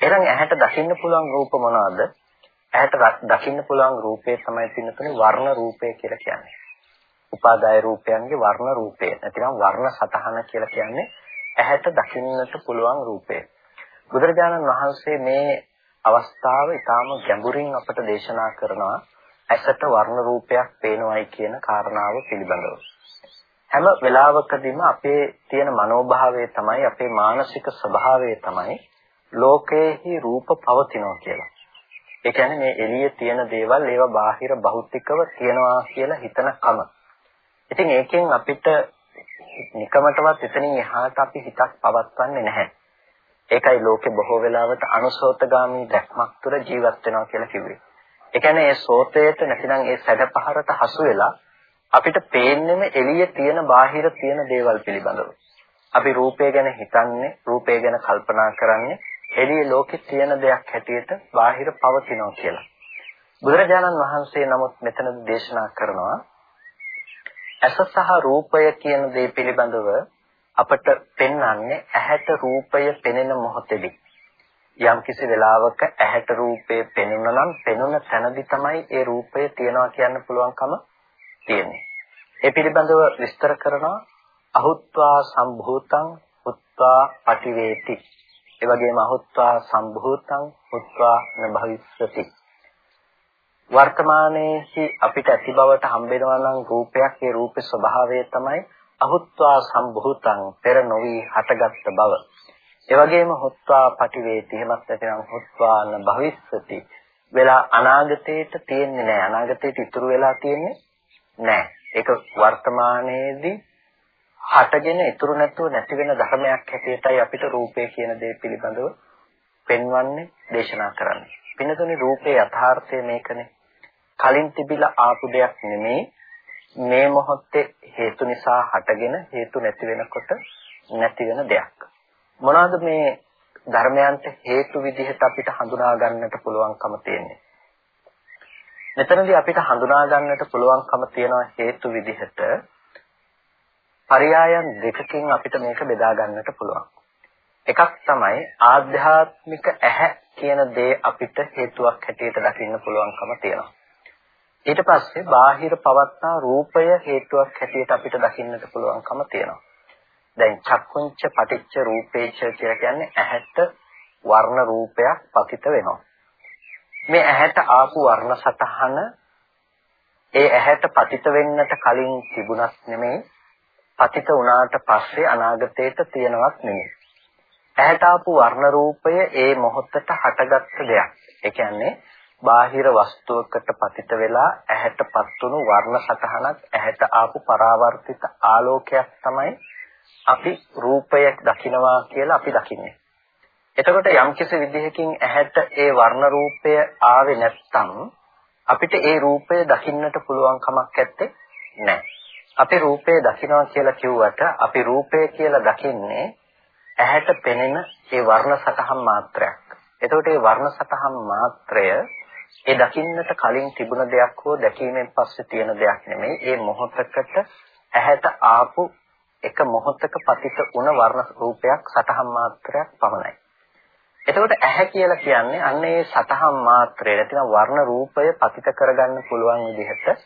[SPEAKER 1] එහෙනම් ඇහැට දකින්න පුළුවන් රූප මොනවද? ඇහැට දකින්න පුළුවන් රූපේ තමයි පින්නතුනේ වර්ණ රූපය කියලා කියන්නේ. උපාදාය රූපයන්ගේ වර්ණ රූපය. නැතිනම් වර්ණ සතහන කියලා කියන්නේ ඇහැට දකින්නට පුළුවන් රූපය. බුදුරජාණන් වහන්සේ මේ අවස්ථාව ඊටාම ගැඹුරින් අපට දේශනා කරනවා ඇසට වර්ණ රූපයක් පේනවයි කියන කාරණාව පිළිබඳව. හැම වෙලාවකදීම අපේ තියෙන මනෝභාවය තමයි අපේ මානසික ස්වභාවය තමයි ලෝකයේහි රූප පවතිනවා කියලා. ඒ කියන්නේ මේ එළියේ තියෙන දේවල් ඒවා බාහිර භෞතිකව තියනවා කියලා හිතන කම. ඉතින් ඒකෙන් අපිට නිකමටවත් එතනින් එහාට අපි හිතක් පවත්වන්නේ නැහැ. ඒකයි ලෝකේ බොහෝ වෙලාවට අනුසෝතගාමී දැක්මක් තුර ජීවත් වෙනවා කියලා කිව්වේ. ඒ කියන්නේ ඒ සෝතයට නැතිනම් ඒ සැඩපහරට හසු වෙලා අපිට පේන්නෙම එළියේ තියෙන බාහිර තියෙන දේවල් පිළිබඳව. අපි රූපය ගැන හිතන්නේ, රූපය ගැන කල්පනා කරන්නේ එළියේ ලෝකේ තියෙන දෙයක් හැටියට බාහිර පවතිනවා කියලා. බුදුරජාණන් වහන්සේ නමුත් මෙතනදී දේශනා කරනවා ඇස සහ රූපය කියන දේ පිළිබඳව අපට පෙන්වන්නේ ඇහැට රූපය පෙනෙන මොහොතේදී යම් කිසි වෙලාවක ඇහැට රූපය පෙනුන නම් පෙනුන තැනදී තමයි ඒ රූපය තියනවා කියන්න පුළුවන්කම තියෙන්නේ. ඒ පිළිබඳව විස්තර කරනවා අහුත්වා සම්භූතං උත්වා පටිවේති. ඒ වගේම අහුත්වා සම්භූතං උත්වා නභවිස්සති. වර්තමානයේහි අපිට ඇති බවට හම්බෙනවා නම් රූපයක් ඒ රූපේ ස්වභාවය තමයි අහුත්වා සම්භූතං පෙර නොවි හටගත් බව. ඒ වගේම හොත්වා පටිවේති එහෙමත් නැතිනම් හොත්වාන භවිස්සති වෙලා අනාගතේට තියෙන්නේ නැහැ අනාගතේට ඉතුරු වෙලා තියෙන්නේ නැහැ ඒක වර්තමානයේදී හටගෙන ඉතුරු නැතුව නැති වෙන ධර්මයක් හැටියටයි අපිට රූපය කියන දේ පිළිබඳව පෙන්වන්නේ දේශනා කරන්නේ පින්නතුනේ රූපේ යථාර්ථය මේකනේ. කලින් තිබිලා ආපු දෙයක් නෙමේ. මේ මොහොතේ හේතු නිසා හටගෙන හේතු නැති වෙනකොට නැති වෙන දෙයක්. මොනවාද මේ ධර්මයන්ට හේතු විදිහට අපිට හඳුනා ගන්නට පුළුවන්කම තියෙන්නේ? මෙතනදී අපිට හඳුනා ගන්නට පුළුවන්කම තියෙන හේතු විදිහට පරයයන් දෙකකින් අපිට මේක බෙදා ගන්නට පුළුවන්. එකක් තමයි ආධ්‍යාත්මික ඇහැ කියන දේ අපිට හේතුවක් හැටියට දකින්න පුළුවන්කම තියෙනවා. ඊට පස්සේ බාහිර පවත්නා රූපය හේතුවක් හැටියට අපිට දකින්නට පුළුවන්කම තියෙනවා. දැන් චක්කුංච පටිච්ච රූපේච කියලා කියන්නේ ඇහැට වර්ණ රූපයක් පතිත වෙනවා. මේ ඇහැට ආපු වර්ණ සතහන ඒ ඇහැට පතිත වෙන්නට කලින් තිබුණත් නෙමෙයි පතිත වුණාට පස්සේ අනාගතේට තියෙනවත් නෙමෙයි. ඇහැට ආපු වර්ණ රූපය ඒ මොහොතට හටගත්ත දෙයක්. ඒ කියන්නේ බාහිර වස්තුවකට පතිත වෙලා ඇහැටපත් වුණු වර්ණ සතහනක් ඇහැට ආපු පරාවර්තිත ආලෝකයක් තමයි අපි රූපය දකිනවා කියලා අපි දකින්නේ. එතකොට යම්කිසි විදිහකින් ඇහැට ඒ වර්ණ රූපය ආවේ නැත්නම් අපිට ඒ රූපය දකින්නට පුළුවන් කමක් නැත්තේ නැහැ. අපි රූපය දකිනවා කියලා කිව්වට අපි රූපය කියලා දකින්නේ ඇහැට පෙනෙන ඒ වර්ණ සතහන් මාත්‍රයක්. එතකොට ඒ වර්ණ සතහන් මාත්‍රය ඒ දකින්නට කලින් තිබුණ දෙයක් හෝ දැකීමෙන් පස්සේ තියෙන දෙයක් නෙමෙයි. ඒ මොහොතකට ඇහැට ආපු එක මොහොතක පතිත වුණ වර්ණ රූපයක් සතහන් මාත්‍රයක් පමණයි. එතකොට ඇහැ කියලා කියන්නේ අන්න ඒ සතහන් මාත්‍රය නැතිනම් වර්ණ රූපය පතිත කරගන්න පුළුවන් විදිහට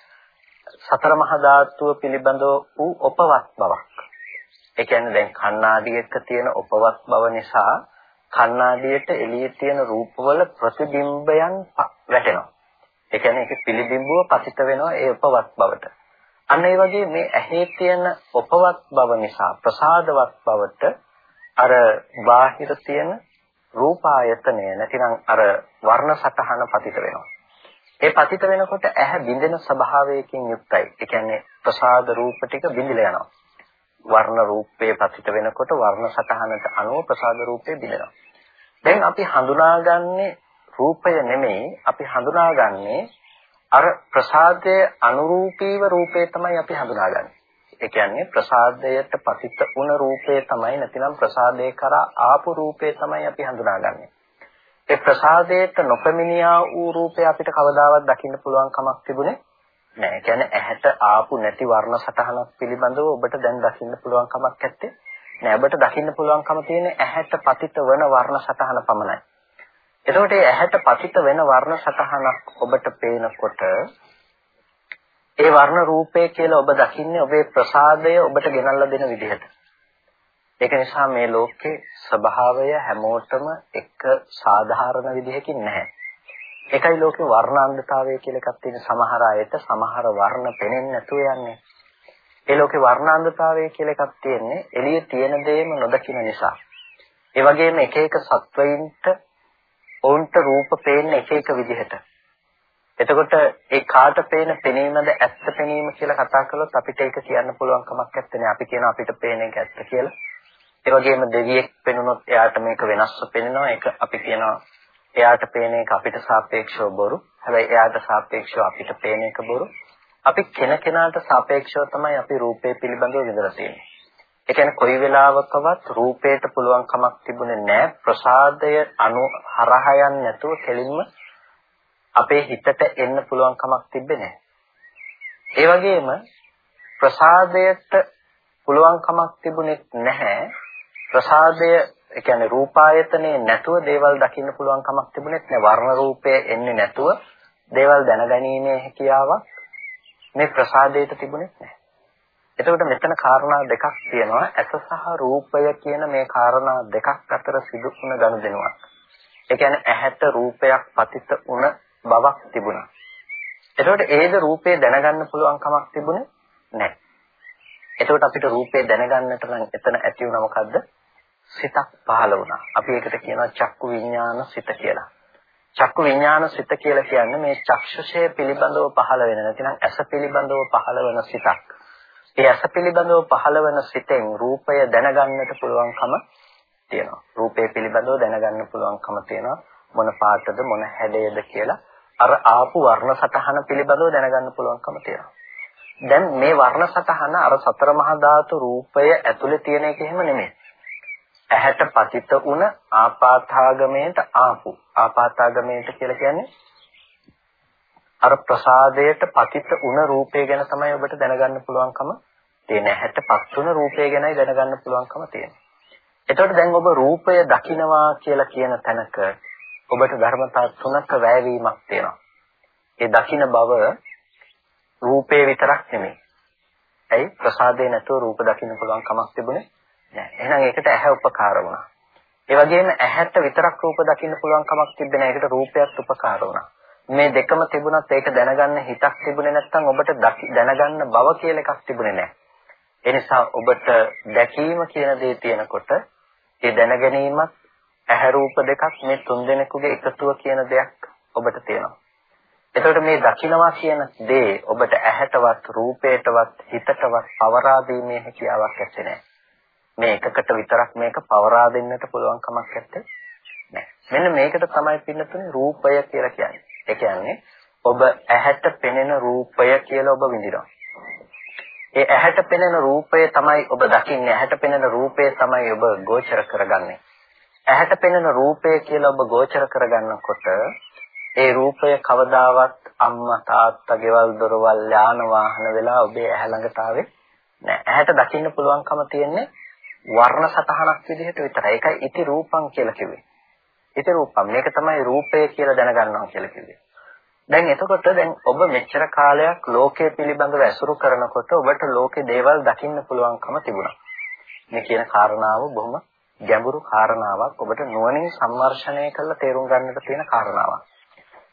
[SPEAKER 1] සතර මහා ධාතුව පිළිබඳව වූ උපවත් බවක්. ඒ කියන්නේ දැන් කණ්ණාඩියක තියෙන උපවත් බව නිසා කණ්ණාඩියට එළියේ තියෙන රූපවල ප්‍රතිබිම්බයන් වැටෙනවා. ඒ කියන්නේ ඒක පිළිබිඹුව පතිත වෙනවා ඒ උපවත් බවට. අන්න ඒ වගේ මේ ඇහි තියෙන උපවත් බව නිසා ප්‍රසාදවත් බවට අර බාහිර තියෙන රූපායතනය නැතිනම් අර වර්ණ සතහන පතිත වෙනවා. ඒ පතිත වෙනකොට ඇහැ බිඳෙන ස්වභාවයකින් යුක්තයි. ඒ කියන්නේ ප්‍රසාද රූප ටික බිඳිලා යනවා. වර්ණ රූපේ පතිත වෙනකොට වර්ණ සතහනට අනුව ප්‍රසාද රූපේ බිඳෙනවා. දැන් අපි හඳුනාගන්නේ රූපය නෙමෙයි අපි හඳුනාගන්නේ අර ප්‍රසාදයේ අනුරූපීව රූපේ තමයි අපි හඳුනාගන්නේ. ඒ කියන්නේ ප්‍රසාදයට පතිත වුණ රූපේ තමයි නැතිනම් ප්‍රසාදේ කරා ආපු රූපේ තමයි අපි හඳුනාගන්නේ. ඒ ප්‍රසාදයට නොපැමිණියා වූ රූපය අපිට කවදාවත් දකින්න පුළුවන් කමක් තිබුණේ නෑ. ඒ කියන්නේ ඇහැට ආපු නැති වර්ණ සටහනක් පිළිබඳව ඔබට දැන් දකින්න පුළුවන් කමක් නැත්තේ. නෑ ඔබට දකින්න පුළුවන්කම තියෙන්නේ ඇහැට පතිත වන වර්ණ සටහන පමණයි. එතකොට මේ ඇහැට පතිත වෙන වර්ණ සටහනක් ඔබට පේනකොට ඒ වර්ණ රූපය කියලා ඔබ දකින්නේ ඔබේ ප්‍රසාදය ඔබට ගෙනල්ලා දෙන විදිහට. ඒක නිසා මේ ලෝකේ ස්වභාවය හැමෝටම එක සාධාරණ විදිහකින් නැහැ. ඒකයි ලෝකේ වර්ණාන්ධතාවය කියලා එකක් තියෙන සමහර අයට සමහර වර්ණ පෙනෙන්නේ නැතුව යන්නේ. ඒ ලෝකේ වර්ණාන්ධතාවය කියලා එකක් තියෙන්නේ එළියේ තියෙන දේම නොදකින නිසා. ඒ වගේම එක එක සත්වයින්ට ඔවුන්ට රූප පේන්නේ එක එක විදිහට. එතකොට ඒ කාට පේන පෙනීමද ඇත්ත පෙනීම කියලා කතා කළොත් අපිට ඒක කියන්න පුළුවන් කමක් නැත්තේ. අපි කියන අපිට පේන එක ඇත්ත කියලා. ඒ වගේම දෙවියෙක් පෙනුනොත් එයාට මේක වෙනස්ව පෙනෙනවා. ඒක අපි කියනවා එයාට පේන එක අපිට සාපේක්ෂව බොරු. හැබැයි එයාට සාපේක්ෂව අපිට පේන එක බොරු. අපි කෙනකෙනාට සාපේක්ෂව තමයි අපි රූපේ පිළිබඳව විඳලා තියෙන්නේ. ඒ කියන්නේ කොයි වෙලාවකවත් රූපේට පුළුවන් කමක් තිබුණේ නැහැ ප්‍රසාදය අනු හරහා යන්නේ නැතුව කෙලින්ම අපේ හිතට එන්න පුළුවන් කමක් තිබ්බේ නැහැ. ඒ වගේම ප්‍රසාදයට පුළුවන් කමක් තිබුණේ නැහැ ප්‍රසාදය ඒ කියන්නේ රූපායතනේ නැතුව දේවල් දකින්න පුළුවන් කමක් තිබුණෙත් නැහැ වර්ණ රූපය එන්නේ නැතුව දේවල් දැනගැනීමේ හැකියාවක් මේ ප්‍රසාදයට තිබුණෙත් නැහැ. එතකොට මෙතන කාරණා දෙකක් තියෙනවා ඇස සහ රූපය කියන මේ කාරණා දෙකක් අතර සිදු වුණ ගනුදෙනුවක්. ඒ කියන්නේ ඇහැට රූපයක් පතිත වුණ බවක් තිබුණා. එතකොට ඒද රූපේ දැනගන්න පුළුවන් කමක් තිබුණේ නැහැ. එතකොට අපිට රූපේ දැනගන්නට නම් එතන ඇති වුණා මොකද්ද? සිතක් පහළ වුණා. අපි ඒකට කියනවා චක්කු විඥාන සිත කියලා. චක්කු විඥාන සිත කියලා කියන්නේ මේ චක්ෂුෂය පිළිබඳව පහළ වෙන නැතිනම් ඇස පිළිබඳව පහළ වෙන සිතක්. ඒ ඇස පිළිබඳව පහළ වෙන සිතෙන් රූපය දැනගන්නට පුළුවන්කම තියෙනවා. රූපය පිළිබඳව දැනගන්න පුළුවන්කම තියෙනවා. මොන පාටද මොන හැඩයද කියලා අර ආපු වර්ණ සතහන පිළිබඳව දැනගන්න පුළුවන්කම තියෙනවා. දැන් මේ වර්ණ සතහන අර සතර මහා ධාතු රූපය ඇතුලේ තියෙන එක එහෙම නෙමෙයි. ඇහැට පතිත වුණ ආපාතාගමයට ආපු ආපාතාගමයට කියලා කියන්නේ අර ප්‍රසාදයට පතිත වුණ රූපය ගැන තමයි ඔබට දැනගන්න පුළුවන්කම තියෙන ඇහැටපත් වුණ රූපය ගැනයි දැනගන්න පුළුවන්කම තියෙනවා. එතකොට දැන් ඔබ රූපය දකිනවා කියලා කියන තැනක ඔබට ධර්මතා තුනක වැයවීමක් තියෙනවා. ඒ දකින බව රූපේ විතරක් නෙමෙයි. ඇයි ප්‍රසාදේ නැතුව රූප දකින්න පුළුවන් කමක් තිබුණේ නැහැ. එහෙනම් ඒකට ඇහැ උපකාර වුණා. ඒ වගේම ඇහැට විතරක් රූප දකින්න පුළුවන් කමක් තිබ්බේ නැහැ. ඒකට රූපයත් උපකාර වුණා. මේ දෙකම තිබුණත් ඒක දැනගන්න හිතක් තිබුණේ නැත්නම් ඔබට දැනගන්න බව කියලා එකක් තිබුණේ නැහැ. ඒ නිසා ඔබට දැකීම කියන දේ තියෙනකොට ඒ දැනගැනීමත් ඇහැ රූප දෙකක් මේ තුන් දෙනෙකුගේ එකතුව කියන දෙයක් ඔබට තියෙනවා. එතකොට මේ දකින්නවා කියන දේ ඔබට ඇහැටවත් රූපයටවත් හිතටවත් පවරා දීමේ හැකියාවක් ඇත්තේ නැහැ. මේ එකකට විතරක් මේක පවරා දෙන්නට පුළුවන් කමක් නැත්තේ. නෑ. මෙන්න මේකට තමයි පින්නතුනේ රූපය කියලා කියන්නේ. ඒ කියන්නේ ඔබ ඇහැට පෙනෙන රූපය කියලා ඔබ විඳිනවා. ඒ ඇහැට පෙනෙන රූපය තමයි ඔබ දකින්නේ. ඇහැට පෙනෙන රූපය තමයි ඔබ ගෝචර කරගන්නේ. ඇහැට පෙනෙන රූපය කියලා ඔබ ගෝචර කරගන්නකොට ඒ රූපය කවදාවත් අම්මා තාත්තා ගෙවල් දොරවල් යාන වාහන වෙලා ඔබේ ඇහැ ළඟට ආවේ නෑ. ඇහැට දකින්න පුළුවන්කම තියෙන්නේ වර්ණ සතහනක් විදිහට විතරයි. ඒකයි ඉති රූපං කියලා කිව්වේ. ඉති රූපම් මේක තමයි රූපය කියලා දැනගන්නවා කියලා කිව්වේ. දැන් එතකොට දැන් ඔබ මෙච්චර කාලයක් ලෝකයේ පිළිබඳව ඇසුරු කරනකොට ඔබට ලෝකේ දේවල් දකින්න පුළුවන්කම තිබුණා. මේ කියන කාරණාව බොහොම ගැඹුරු කාරණාවක් ඔබට නුවණින් සම්මර්ෂණය කරලා තේරුම් ගන්නට තියෙන කාරණාවක්.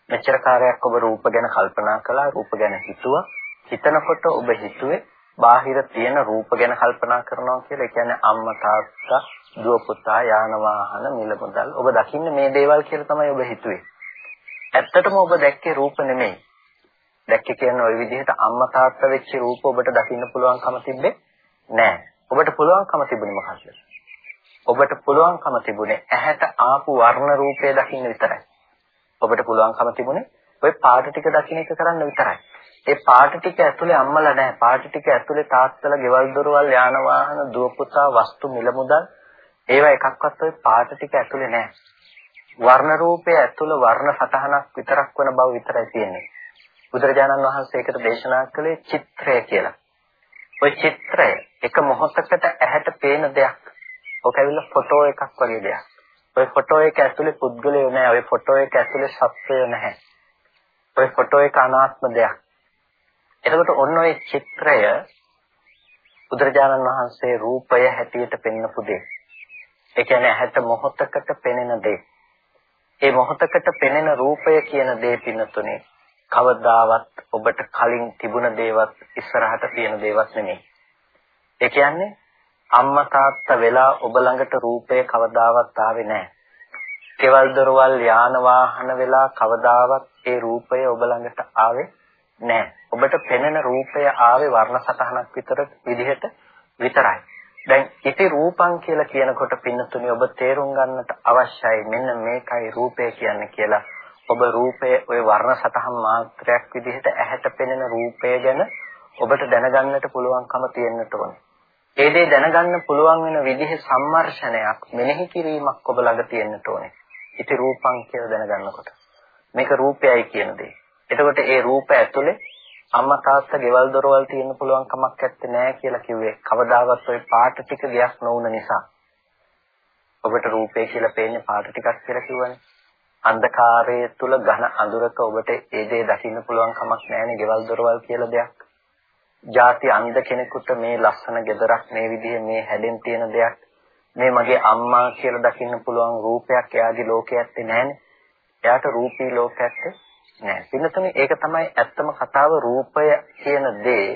[SPEAKER 1] මෙච්චර කාලයක් ඔබ රූප ගැන කල්පනා කළා, රූප ගැන හිතුවා. හිතනකොට ඔබ හිතුවේ බාහිර තියෙන රූප ගැන කල්පනා කරනවා කියලා. ඒ කියන්නේ අම්මා තාත්තා දුව පුතා යාන වාහන මිල මුදල් ඔබ දකින්නේ මේ දේවල් කියලා තමයි ඔබ හිතුවේ. ඇත්තටම ඔබ දැක්කේ රූප නෙමෙයි. දැක්කේ කියන්නේ ওই විදිහට අම්මා තාත්තා වෙච්ච රූප ඔබට දකින්න පුළුවන්කම තිබ්බේ නෑ. ඔබට පුළුවන්කම තිබුණේ මොකක්ද? ඔබට පුළුවන්කම තිබුණේ ඇහැට ආපු වර්ණ රූපය දකින්න විතරයි. ඔබට පුළුවන්කම තිබුණේ ওই පාට ටික දකින්න එක කරන්න විතරයි. ඒ පාට ටික ඇතුලේ අම්මලා නැහැ. පාට ටික ඇතුලේ තාත්තලා ගෙවල් දොරවල් යාන වාහන දුව පුතා වස්තු මිල මුදල් ඒවා එකක්වත් ওই පාට ටික ඇතුලේ නැහැ. වර්ණ රූපයේ ඇතුළ වර්ණ සතහනක් විතරක් වන බව විතරයි තියෙන්නේ. බුදුරජාණන් වහන්සේ ඒකට දේශනා කළේ චිත්‍රය කියලා. ওই චිත්‍රය එක මොහොතකට ඇහැට පේන දෙයක්. ඔක ඇවිල්ලා ෆොටෝ එකක් වගේ දෙයක්. ওই ෆොටෝ එක ඇතුලේ පුද්ගලයෝ නැහැ. ওই ෆොටෝ එක ඇතුලේ සත්වය නැහැ. ওই ෆොටෝ එක අනාත්ම දෙයක්. එතකොට ඔන්න ඔය චිත්‍රය බුදුරජාණන් වහන්සේ රූපය හැටියට පෙන්වපු දෙයක්. ඒ කියන්නේ ඇහැට මොහොතකට පෙනෙන දේ. ඒ මොහොතකට පෙනෙන රූපය කියන දේ පින්නතුනේ කවදාවත් ඔබට කලින් තිබුණ දේවත් ඉස්සරහට තියෙන දේවත් නෙමෙයි. ඒ කියන්නේ අම්මා තාත්තා වෙලා ඔබ ළඟට රූපය කවදාවත් ආවේ නැහැ. කෙවල් දොරවල් යාන වාහන වෙලා කවදාවත් ඒ රූපය ඔබ ළඟට ආවේ නැහැ. ඔබට පෙනෙන රූපය ආවේ වර්ණ සතහනක් විතර විදිහට විතරයි. දැන් ඉති රූපං කියලා කියනකොට පින්නතුනි ඔබ තේරුම් ගන්නට අවශ්‍යයි මෙන්න මේකයි රූපය කියන්නේ කියලා. ඔබ රූපයේ ওই වර්ණ සතහන් මාත්‍රයක් විදිහට ඇහැට පෙනෙන රූපය ගැන ඔබට දැනගන්නට පුළුවන්කම තියෙන්නට ඕනේ. ඒ දේ දැනගන්න පුළුවන් වෙන විදිහේ සම්මර්ෂණයක් මෙනෙහි කිරීමක් ඔබ ළඟ තියෙන්නට ඕනේ. ඉති රූපං කියලා දැනගන්නකොට. මේක රූපයයි කියන දේ. එතකොට ඒ රූප ඇතුලේ අම්මා තාත්තා ගෙවල් දොරවල් තියෙන්න පුළුවන් කමක් නැත්තේ නෑ කියලා කිව්වේ. කවදාවත් ওই පාට ටික ගියක් නොවුන නිසා. ඔබට රූපේ කියලා පේන්නේ පාට ටිකක් කියලා කිව්වනේ. අන්ධකාරයේ තුල ඝන අඳුරක ඔබට ඒ දේ දකින්න පුළුවන් කමක් නැහැනේ ගෙවල් දොරවල් කියලා දෙයක්. ಜಾති අන්ධ කෙනෙකුට මේ ලස්සන ගෙදරක් මේ විදිහේ මේ හැඩෙන් තියෙන දෙයක් මේ මගේ අම්මා කියලා දකින්න පුළුවන් රූපයක් එයාගේ ලෝකයේ ඇත්තේ නැහැනේ. එයාට රූපී ලෝකයක් නෑ. පින්නතුනේ ඒක තමයි ඇත්තම කතාව රූපය කියන දේ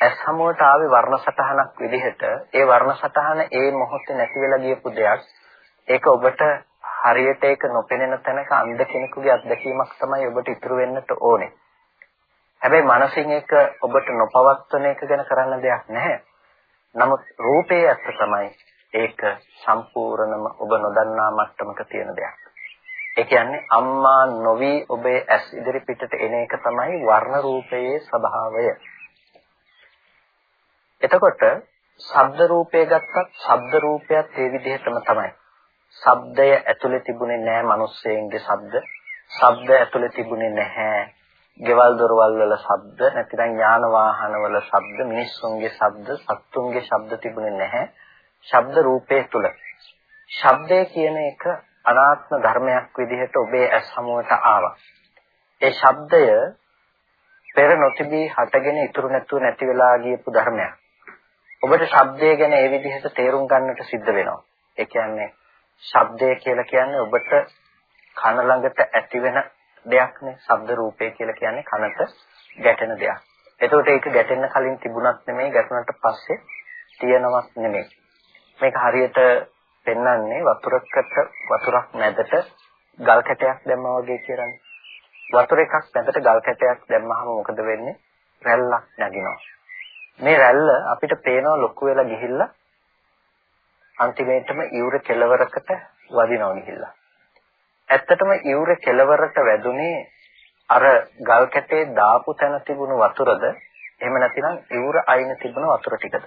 [SPEAKER 1] ඇස් හමුවට ආවේ වර්ණ සටහනක් විදිහට ඒ වර්ණ සටහන ඒ මොහොතේ නැති වෙලා ගියපු දෙයක්. ඒක ඔබට හරියට ඒක නොපෙනෙන තැනක අන්ධ කෙනෙකුගේ අත්දැකීමක් තමයි ඔබට ඉතුරු වෙන්නට ඕනේ. හැබැයි මනසින් ඒක ඔබට නොපවත්වන එක ගැන කරන්න දෙයක් නැහැ. නමුත් රූපේ ඇත්ත තමයි ඒක සම්පූර්ණම ඔබ නොදන්නා මට්ටමක තියෙන දෙයක්. ඒ කියන්නේ අම්මා නොවි ඔබේ ඇස් ඉදිරි පිටට එන එක තමයි වර්ණ රූපයේ ස්වභාවය. එතකොට ශබ්ද රූපය ගත්තත් ශබ්ද රූපයත් ඒ විදිහටම තමයි. ශබ්දය ඇතුලේ තිබුණේ නැහැ මිනිස්සෙන්ගේ ශබ්ද. ශබ්ද ඇතුලේ තිබුණේ නැහැ ගෙවල් දොරවල් වල ශබ්ද නැතිනම් යාන වාහන වල ශබ්ද මිනිස්සුන්ගේ ශබ්ද සත්තුන්ගේ ශබ්ද තිබුණේ නැහැ. ශබ්ද රූපේ තුල ශබ්දය කියන එක අනාත්ම ධර්මයක් විදිහට ඔබේ ඇස් හමුවට ආවා. ඒ ශබ්දය පෙර නොතිබී හටගෙන ඉතුරු නැතුව නැති වෙලා ගියපු ධර්මයක්. ඔබට ශබ්දය ගැන ඒ විදිහට තේරුම් ගන්නට සිද්ධ වෙනවා. ඒ කියන්නේ ශබ්දය කියලා කියන්නේ ඔබට කන ළඟට ඇති වෙන දෙයක් නේ ශබ්ද රූපය කියලා කියන්නේ කනට ගැටෙන දෙයක්. එතකොට ඒක ගැටෙන්න කලින් තිබුණත් නෙමෙයි ගැටුණට පස්සේ තියෙනවත් නෙමෙයි. මේක හරියට පෙන්වන්නේ වතුරකට වතුරක් මැදට ගල් කැටයක් දැම්මා වගේ කියලානේ. වතුර එකක් මැදට ගල් කැටයක් දැම්මහම මොකද වෙන්නේ? රැල්ලක් නැගිනවා. මේ රැල්ල අපිට පේනවා ලොකු වෙලා ගිහිල්ලා අන්තිමේටම ඉවුර කෙලවරකට වදිනවා ගිහිල්ලා. ඇත්තටම ඉවුර කෙලවරට වැදුනේ අර ගල් කැටේ දාපු තැන තිබුණු වතුරද එහෙම නැතිනම් ඉවුර අයින තිබුණු වතුර ටිකද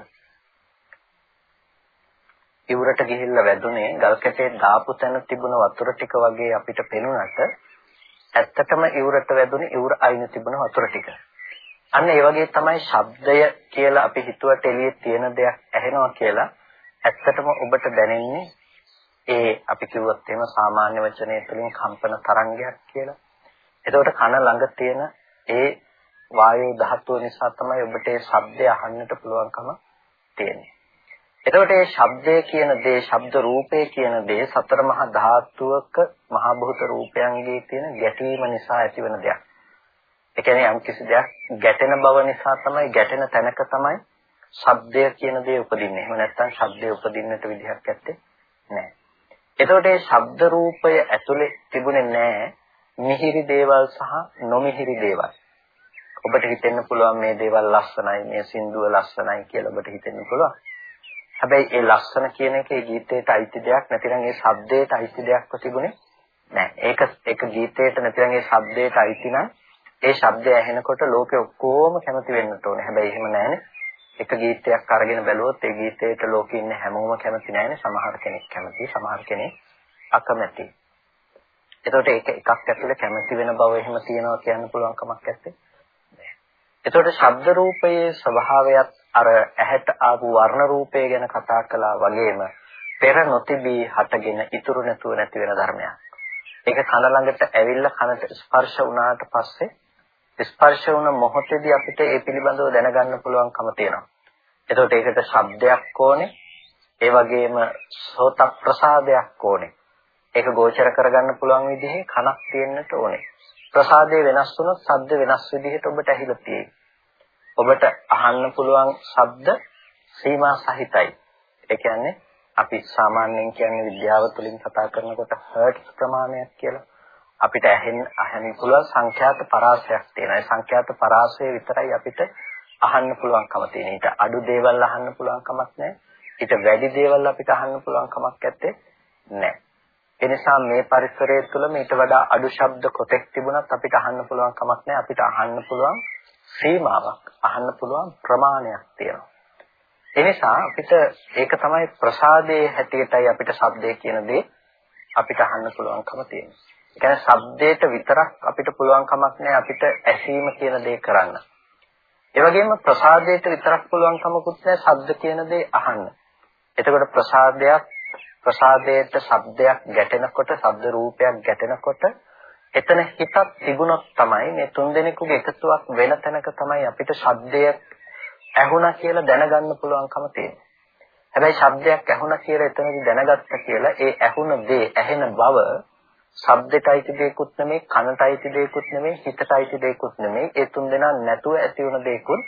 [SPEAKER 1] ඉවුරට ගිහිල්ලා වැදුනේ ගල් කැටේ දාපු තැන තිබුණු වතුර ටික වගේ අපිට පෙනුනට ඇත්තටම ඉවුරට වැදුනේ ඉවුර අයින තිබුණු වතුර ටික. අන්න ඒ වගේ තමයි ශබ්දය කියලා අපි හිතුවට එළියේ තියෙන දෙයක් ඇහෙනවා කියලා ඇත්තටම ඔබට දැනෙන්නේ ඒ අපි කිව්වොත් එහෙම සාමාන්‍ය වචනය තුළින් කම්පන තරංගයක් කියලා. එතකොට කන ළඟ තියෙන ඒ වායු ධාතුව නිසා තමයි ඔබට ඒ ශබ්දය අහන්නට පුළුවන්කම තියෙන්නේ. එතකොට මේ ශබ්දය කියන දේ, ශබ්ද රූපය කියන දේ සතර මහා ධාතුවක මහා භූත රූපයන්ගේ තියෙන ගැටීම නිසා ඇතිවන දෙයක්. ඒ කියන්නේ යම් කිසි දෙයක් ගැටෙන බව නිසා තමයි ගැටෙන තැනක තමයි ශබ්දය කියන දේ උපදින්නේ. එහෙම නැත්නම් ශබ්දය උපදින්නට විදිහක් නැත්තේ නෑ. එතකොට මේ ශබ්ද රූපය ඇතුලේ තිබුණේ නැහැ මිහිරි දේවල් සහ නොමිහිරි දේවල්. ඔබට හිතෙන්න පුළුවන් මේ දේවල් ලස්සනයි මේ සින්දුව ලස්සනයි කියලා ඔබට හිතෙන්න පුළුවන්. හැබැයි ඒ ලස්සන කියන එකේ ගීතයට අයිති දෙයක් නැතිනම් ඒ ශබ්දයට අයිති දෙයක්ව තිබුණේ නැහැ. ඒක ඒක ගීතයට නැතිනම් ඒ ශබ්දයට අයිති නම් ඒ ශබ්දය ඇහෙනකොට ලෝකෙ ඔක්කොම කැමති වෙන්නට ඕනේ. හැබැයි එහෙම නැහැනේ. එක ගීතයක් අරගෙන බැලුවොත් ඒ ගීතයට ලෝකෙ ඉන්න හැමෝම කැමති නැහැනේ සමහර කෙනෙක් කැමති සමහර කෙනෙක් අකමැති. එතකොට ඒක එකක් ඇතුලේ කැමති වෙන බව එහෙම තියනවා කියන්න පුළුවන් කමක් නැත්තේ. එතකොට ශබ්ද රූපයේ ස්වභාවයත් අර ඇහැට ආපු වර්ණ රූපය ගැන කතා කළා වගේම පෙර නොතිබී හටගෙන ඉතුරු නැතුව නැති වෙන ධර්මයක්. ඒක කන ළඟට ඇවිල්ලා කනට ස්පර්ශ වුණාට පස්සේ ස්පර්ශ වුණ මොහොතේදී අපිට ඒ පිළිබඳව දැනගන්න පුළුවන්කම තියෙනවා. එතකොට ඒකට ශබ්දයක් ඕනේ. ඒ වගේම සෝත ප්‍රසාදයක් ඕනේ. ඒක ගෝචර කරගන්න පුළුවන් විදිහේ කනක් තියෙන්නට ඕනේ. ප්‍රසාදය වෙනස් වුණොත් ශබ්ද වෙනස් විදිහට ඔබට ඇහිලා තියෙයි. ඔබට අහන්න පුළුවන් ශබ්ද සීමා සහිතයි. ඒ කියන්නේ අපි සාමාන්‍යයෙන් කියන්නේ විද්‍යාව තුළින් කතා කරනකොට හර්ට්ස් ප්‍රමාණයක් කියලා. අපිට ඇහෙන්න අහන්න පුළුවන් සංඛ්‍යාත පරාසයක් තියෙනවා. ඒ සංඛ්‍යාත පරාසය විතරයි අපිට අහන්න පුළුවන්කම තියෙන. ඊට අඩු දේවල් අහන්න පුළුවන් කමක් නැහැ. ඊට වැඩි දේවල් අපිට අහන්න පුළුවන් කමක් නැත්තේ නැහැ. ඒ නිසා මේ පරිසරය තුළ මේට වඩා අඩු ශබ්ද කොටෙක් තිබුණත් අපිට අහන්න පුළුවන් කමක් නැහැ. අපිට අහන්න පුළුවන් සීමාවක්, අහන්න පුළුවන් ප්‍රමාණයක් තියෙනවා. ඒ නිසා අපිට ඒක තමයි ප්‍රසාදයේ හැටියටයි අපිට ශබ්දය කියන දේ අපිට අහන්න පුළුවන්කම තියෙන්නේ. කියන්නේ ශබ්දයට විතරක් අපිට පුළුවන් කමක් නැහැ අපිට ඇසීම කියන දේ කරන්න. ඒ වගේම ප්‍රසාදයට විතරක් පුළුවන් කමකුත් නැහැ ශබ්ද කියන දේ අහන්න. එතකොට ප්‍රසාදයක් ප්‍රසාදයට ශබ්දයක් ගැටෙනකොට ශබ්ද රූපයක් ගැටෙනකොට එතන හිතක් තිබුණොත් තමයි මේ තුන්දෙනෙකුගේ එකතුවක් වෙන තැනක තමයි අපිට ශබ්දය ඇහුණා කියලා දැනගන්න පුළුවන්කම තියෙන්නේ. හැබැයි ශබ්දයක් ඇහුණා කියලා එතනදි දැනගත්ත කියලා ඒ ඇහුණ දේ ඇහෙන බව ශබ්දයට අයිති දෙයක්ුත් නෙමෙයි කනට අයිති දෙයක්ුත් නෙමෙයි හිතට අයිති දෙයක්ුත් නෙමෙයි ඒ තුන් දෙනා නැතුව ඇති වුණ දෙයක්ුත්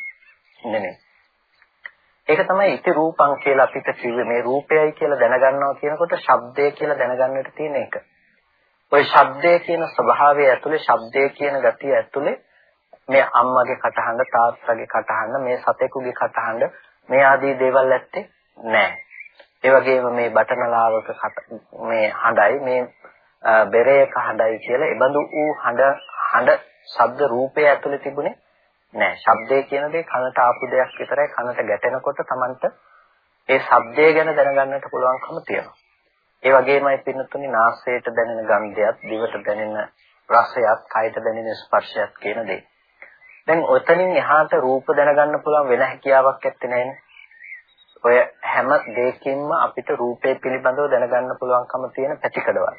[SPEAKER 1] නෙමෙයි ඒක තමයි ඉති රූපං කියලා අපිට කිව්වේ මේ රූපයයි කියලා දැනගන්නවා කියනකොට ශබ්දය කියලා දැනගන්නට තියෙන එක. ওই ශබ්දය කියන ස්වභාවය ඇතුලේ ශබ්දය කියන ගතිය ඇතුලේ මේ අම්මගේ කටහඬ තාත්තගේ කටහඬ මේ සතෙකුගේ කටහඬ මේ ආදී දේවල් ඇත්තේ නැහැ. ඒ වගේම මේ බටනලාවක මේ හඬයි මේ බෙරේක හඬයි කියලා ඒබඳු ඌ හඬ හඬ ශබ්ද රූපය ඇතුලේ තිබුණේ නෑ. ශබ්දය කියන දේ කනට ආපු දෙයක් විතරයි කනට ගැටෙනකොට Tamanට ඒ ශබ්දය ගැන දැනගන්නට පුළුවන්කම තියෙනවා. ඒ වගේමයි පින්නතුනි නාසයට දැනෙන ගන්ධයත්, දිවට දැනෙන රසයත්, කයට දැනෙන ස්පර්ශයත් කියන දේ. දැන් ඔතනින් එහාට රූප දැනගන්න පුළුවන් වෙන හැකියාවක් ඇත්තේ නැහැනේ. ඔය හැම දෙයකින්ම අපිට රූපේ පිළිබඳව දැනගන්න පුළුවන්කම තියෙන පැතිකඩවල්.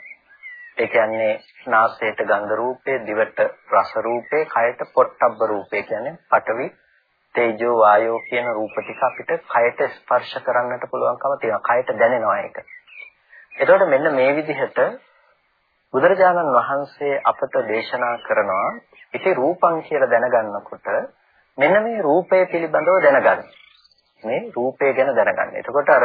[SPEAKER 1] ඒ කියන්නේ නාසයට ගන්ධ රූපේ, දිවට රස රූපේ, කයට පොට්ටබ්බ රූපේ කියන්නේ පඨවි, තේජෝ, වායෝ කියන රූප ටික අපිට කයට ස්පර්ශ කරන්නට පුළුවන්කම තියෙනවා. කයට දැනෙනවා ඒක. එතකොට මෙන්න මේ විදිහට බුදුරජාණන් වහන්සේ අපට දේශනා කරනවා ඉති රූපං කියලා දැනගන්නකොට මෙන්න මේ රූපය පිළිබඳව දැනගන්න. මේ රූපය ගැන දැනගන්න. එතකොට අර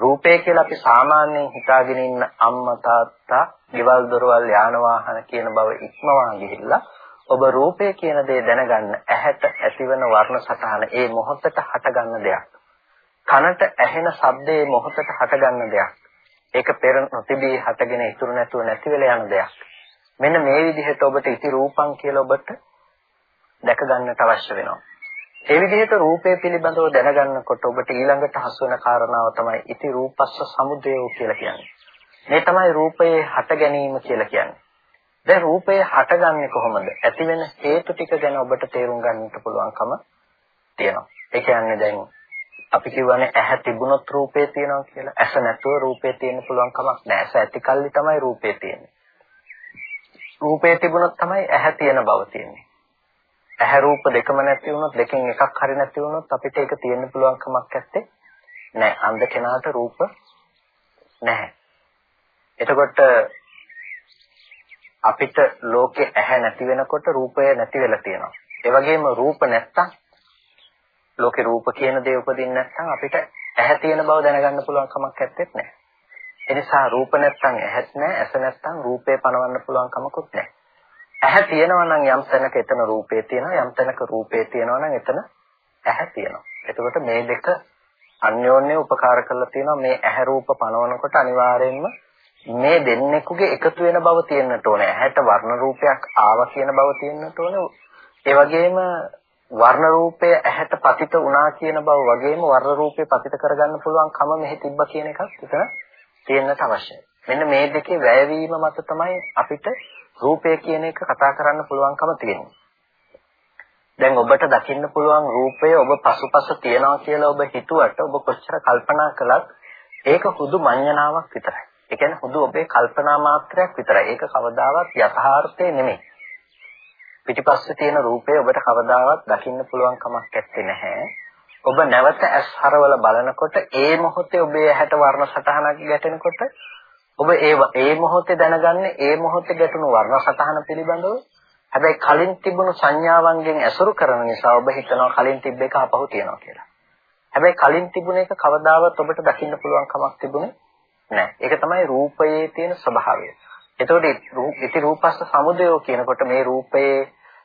[SPEAKER 1] රූපය කියලා අපි සාමාන්‍යයෙන් හිතාගෙන ඉන්න අම්මා තාත්තා, ගෙවල් දොරවල් යාන වාහන කියන බව ඉක්මවා ගිහිල්ලා ඔබ රූපය කියන දේ දැනගන්න ඇහැට ඇතිවන වර්ණ සටහන ඒ මොහොතට හටගන්න දෙයක්. කනට ඇහෙන ශබ්දේ මොහොතට හටගන්න දෙයක්. ඒක පෙර නොතිබී හටගෙන ඉතුරු නැතුව නැති වෙලා යන දෙයක්. මෙන්න මේ විදිහට ඔබට ඉති රූපං කියලා ඔබට දැක ගන්නට අවශ්‍ය වෙනවා. ඒ විදිහට රූපය පිළිබඳව දැනගන්නකොට ඔබට ඊළඟට හසු වෙන කාරණාව තමයි ඉති රූපස්ස සමුදය කියලා කියන්නේ. මේ තමයි රූපයේ හට ගැනීම කියලා කියන්නේ. දැන් රූපය හටගන්නේ කොහොමද? ඇති වෙන හේතු ටික ගැන ඔබට තේරුම් ගන්නට පුළුවන්කම තියෙනවා. ඒ කියන්නේ දැන් අපි කියවනේ ඇහැ තිබුණොත් රූපේ තියෙනවා කියලා. ඇස නැතුව රූපේ තියෙන්න පුළුවන් කමක් නැහැ. ඇස ඇති කල්ලි තමයි රූපේ තියෙන්නේ. රූපේ තිබුණොත් තමයි ඇහැ තියෙන බව තියෙන්නේ. ඇහැ රූප දෙකම නැති වුණොත් දෙකෙන් එකක් හරි නැති වුණොත් අපිට ඒක තියෙන්න පුළුවන් කමක් නැත්තේ. නැහැ. අන්ධ කෙනාට රූප නැහැ. එතකොට අපිට ලෝකේ ඇහැ නැති වෙනකොට රූපය නැති වෙලා තියෙනවා. ඒ වගේම රූප නැත්තම් ලෝකේ රූප කියන දේ උපදින්න නැත්නම් අපිට ඇහැ තියෙන බව දැනගන්න පුළුවන් කමක් නැත්තේ නැහැ. ඒ නිසා රූප නැත්නම් ඇහත් නැහැ, ඇස නැත්නම් රූපේ පනවන්න පුළුවන් කමකුත් නැහැ. ඇහැ තියෙනවා නම් යම් තැනක එතන රූපේ තියෙනවා, යම් තැනක රූපේ තියෙනවා නම් එතන ඇහැ තියෙනවා. එතකොට මේ දෙක අන්‍යෝන්‍ය උපකාර කරලා තියෙනවා මේ ඇහැ රූප පනවනකොට අනිවාර්යයෙන්ම මේ දෙන්නෙකුගේ එකතු වෙන බව තියෙන්නට ඕනේ. ඇහැට වර්ණ රූපයක් ආවා කියන බව තියෙන්නට ඕනේ. ඒ වගේම වර්ණ රූපය ඇහැට පතිත වුණා කියන බව වගේම වර්ණ රූපය පතිත කරගන්න පුළුවන් කම මෙහි තිබ්බ කියන එකක් එතන තියෙන්නට අවශ්‍යයි. මෙන්න මේ දෙකේ වැයවීම මත තමයි අපිට රූපය කියන එක කතා කරන්න පුළුවන්කම තියෙන්නේ. දැන් ඔබට දකින්න පුළුවන් රූපය ඔබ පසුපස තියනවා කියලා ඔබ හිතුවට ඔබ කොච්චර කල්පනා කළත් ඒක හුදු මඤ්ඤණාවක් විතරයි. ඒ කියන්නේ හුදු ඔබේ කල්පනා මාත්‍රයක් විතරයි. ඒක කවදාවත් යථාර්ථය නෙමෙයි. පිටිපස්සේ තියෙන රූපය ඔබට කවදාවත් දකින්න පුළුවන් කමක් නැත්තේ නැහැ. ඔබ නැවත ඇස් හරවල බලනකොට ඒ මොහොතේ ඔබේ ඇහැට වර්ණ සටහනක් ගැටෙනකොට ඔබ ඒ ඒ මොහොතේ දැනගන්නේ ඒ මොහොතේ ගැටුණු වර්ණ සටහන පිළිබඳව හැබැයි කලින් තිබුණු සංඥාවන්ගෙන් ඇසුරු කරන නිසා ඔබ හිතනවා කලින් තිබ්බ එක අපහු තියනවා කියලා. හැබැයි කලින් තිබුණ එක කවදාවත් ඔබට දකින්න පුළුවන් කමක් තිබුණේ නැහැ. ඒක තමයි රූපයේ තියෙන ස්වභාවය. එතකොට ඉති රූපස්ස සමුදයෝ කියනකොට මේ රූපයේ